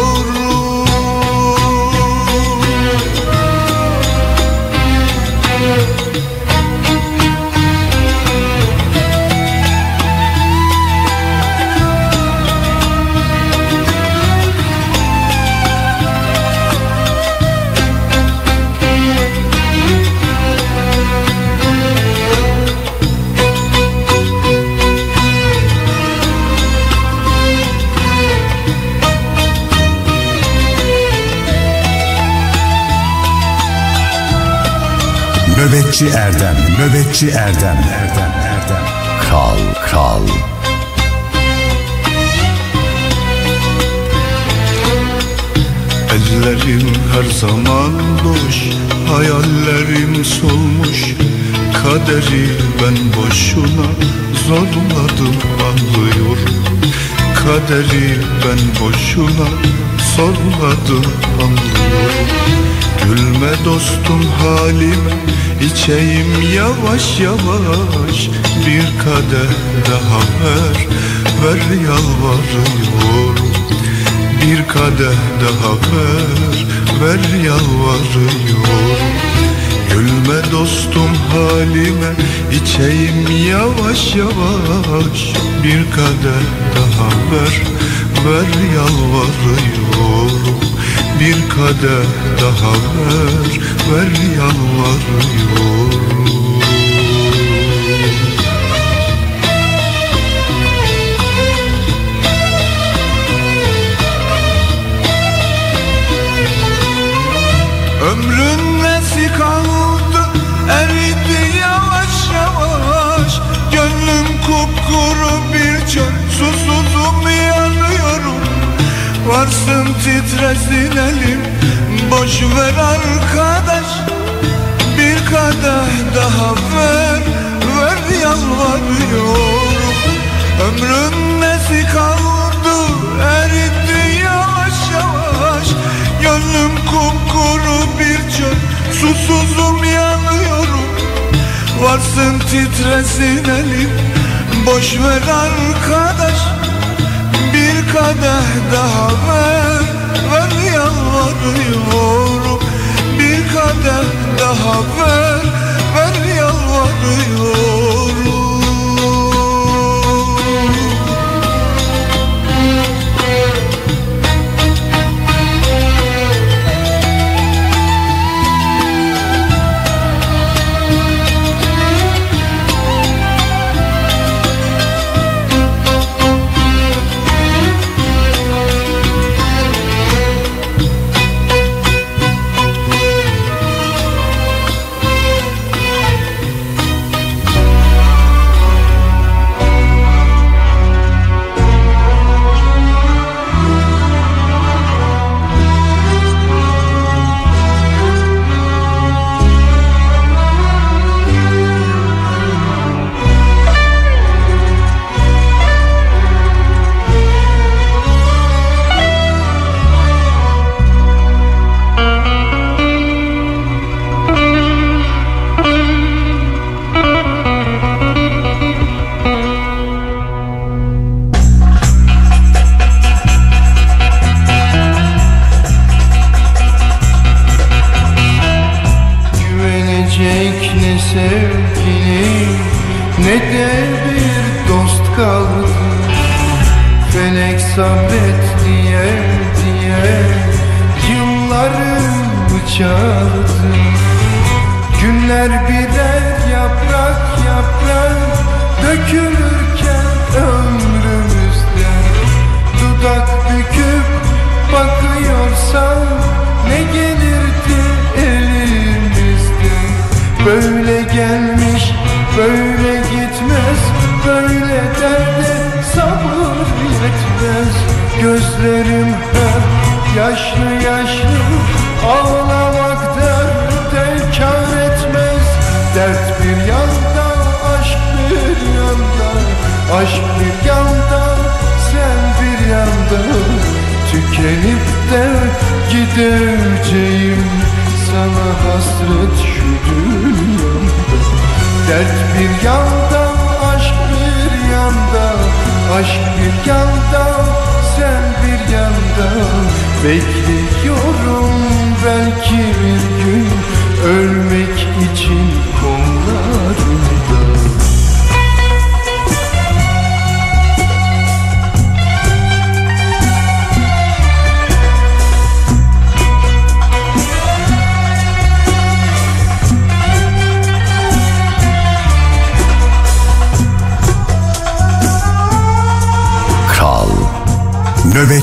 Nöbetçi Erdem, Nöbetçi Erdem, Erdem, Erdem. Kral, kral. Ellerim her zaman boş Hayallerim solmuş Kaderi ben boşuna Zorladım anlıyorum kaderi ben boşuna sormadım anlıyorum Gülme dostum halime içeyim yavaş yavaş Bir kadeh daha ver. Ver yalvarıyorum Bir kadeh daha ver. Ver yalvarıyorum Gülme dostum halime. İçeyim yavaş yavaş Bir kadeh daha ver. Ver yalvarıyorum Bir kadeh daha ver ver yalvarıyorum. Ömrün nesi kaldı? Eridi Varsın titresin elim. Boş ver arkadaş Bir kadeh daha ver. Ver yalvarıyorum. Ömrün nesi kaldı? Eridi yavaş yavaş. Gönlüm kupkuru bir çöl. Susuzum yanıyorum. Varsın titresin elim. Boş ver arkadaş kadeh daha ver Ver yalvarıyorum Bir kadeh daha ver Ver yalvarıyorum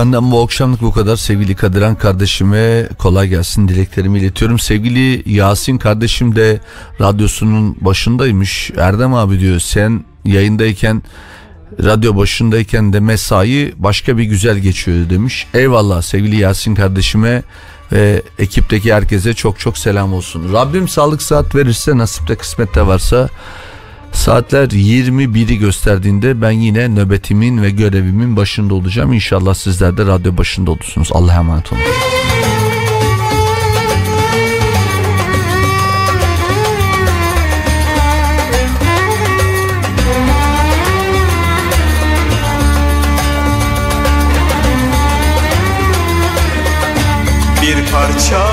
benden bu akşamlık bu kadar sevgili Kadiran kardeşime kolay gelsin dileklerimi iletiyorum. Sevgili Yasin kardeşim de radyosunun başındaymış. Erdem abi diyor sen yayındayken radyo başındayken de mesai başka bir güzel geçiyor demiş. Eyvallah sevgili Yasin kardeşime ve ekipteki herkese çok çok selam olsun. Rabbim sağlık saat verirse nasipte kısmette varsa Saatler 21'i gösterdiğinde ben yine nöbetimin ve görevimin başında olacağım. İnşallah sizler de radyo başında olursunuz. Allah'a emanet olun. Bir parça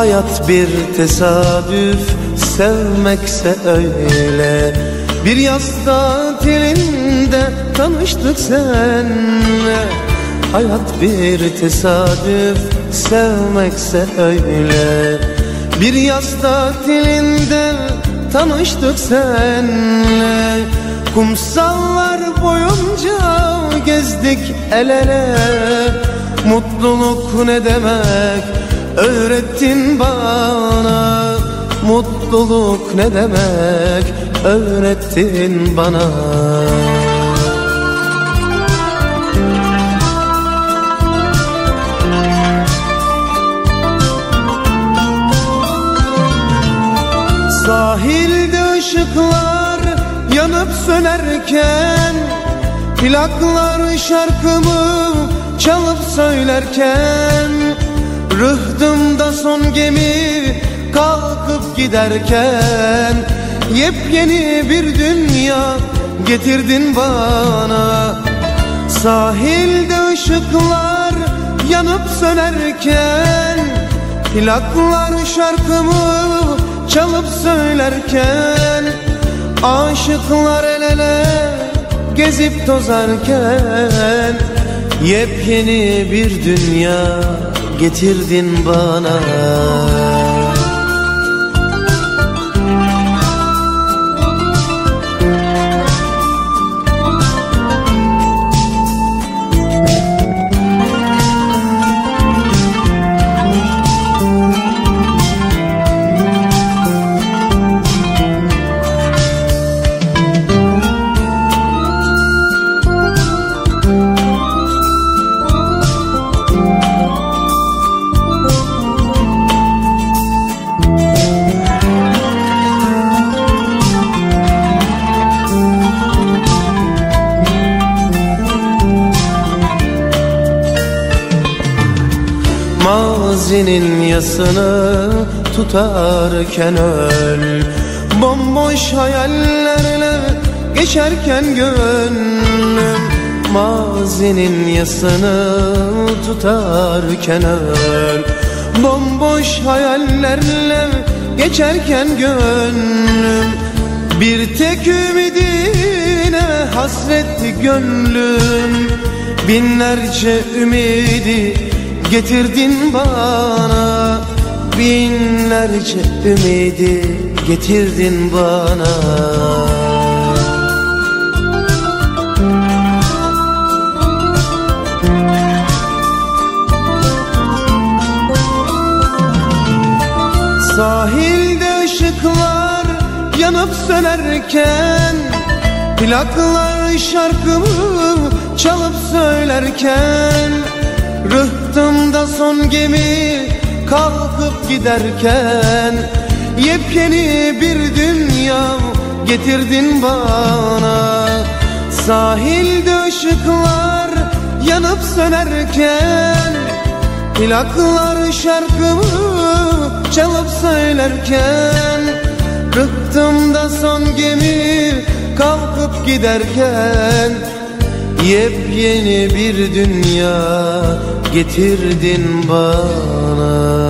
Hayat bir tesadüf sevmekse öyle. Bir yaz tatilinde tanıştık senle Hayat bir tesadüf sevmekse öyle. Bir yaz tatilinde tanıştık senle Kumsallar boyunca gezdik el ele. Mutluluk ne demek? Öğrettin bana mutluluk ne demek? Öğrettin bana. Sahilde ışıklar yanıp sönerken Plaklar şarkımı çalıp söylerken Rıhtımda son gemi kalkıp giderken Yepyeni bir dünya getirdin bana. Sahilde ışıklar yanıp sönerken Plaklar şarkımı çalıp söylerken Aşıklar el ele gezip tozarken Yepyeni bir dünya getirdin bana. Elinin yasını tutarken öl. Bomboş hayallerle geçerken gönlüm Mazinin yasını tutarken öl. Bomboş hayallerle geçerken gönlüm Bir tek ümidine hasretti gönlüm. Binlerce ümidi getirdin bana binlerce ümidi getirdin bana. Sahilde ışıklar yanıp sönerken Plaklar şarkımı çalıp söylerken Rıhtımda son gemi kalk giderken Yepyeni bir dünya getirdin bana. Sahilde ışıklar yanıp sönerken Plaklar şarkımı çalıp söylerken Bıktım da son gemi kalkıp giderken Yepyeni bir dünya getirdin bana.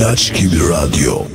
ilaç gibi radyo.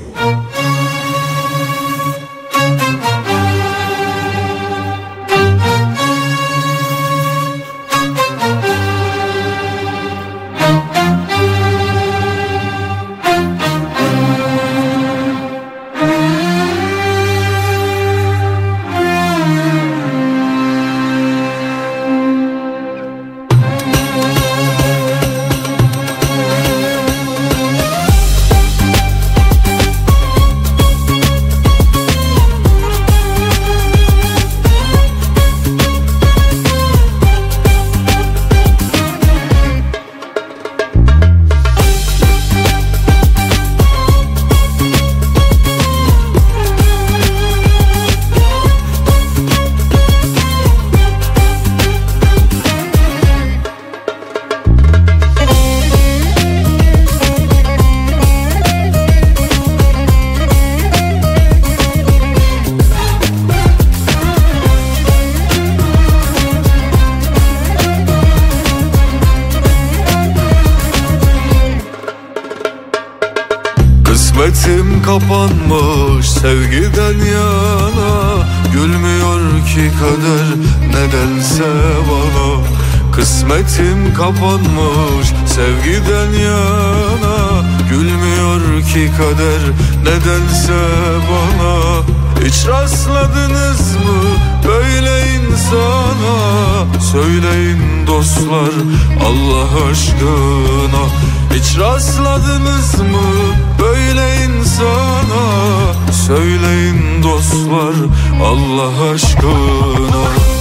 Kapanmış sevgiden yana Gülmüyor ki kader nedense bana. Hiç rastladınız mı böyle insana? Söyleyin dostlar Allah aşkına. Hiç rastladınız mı böyle insana? Söyleyin dostlar Allah aşkına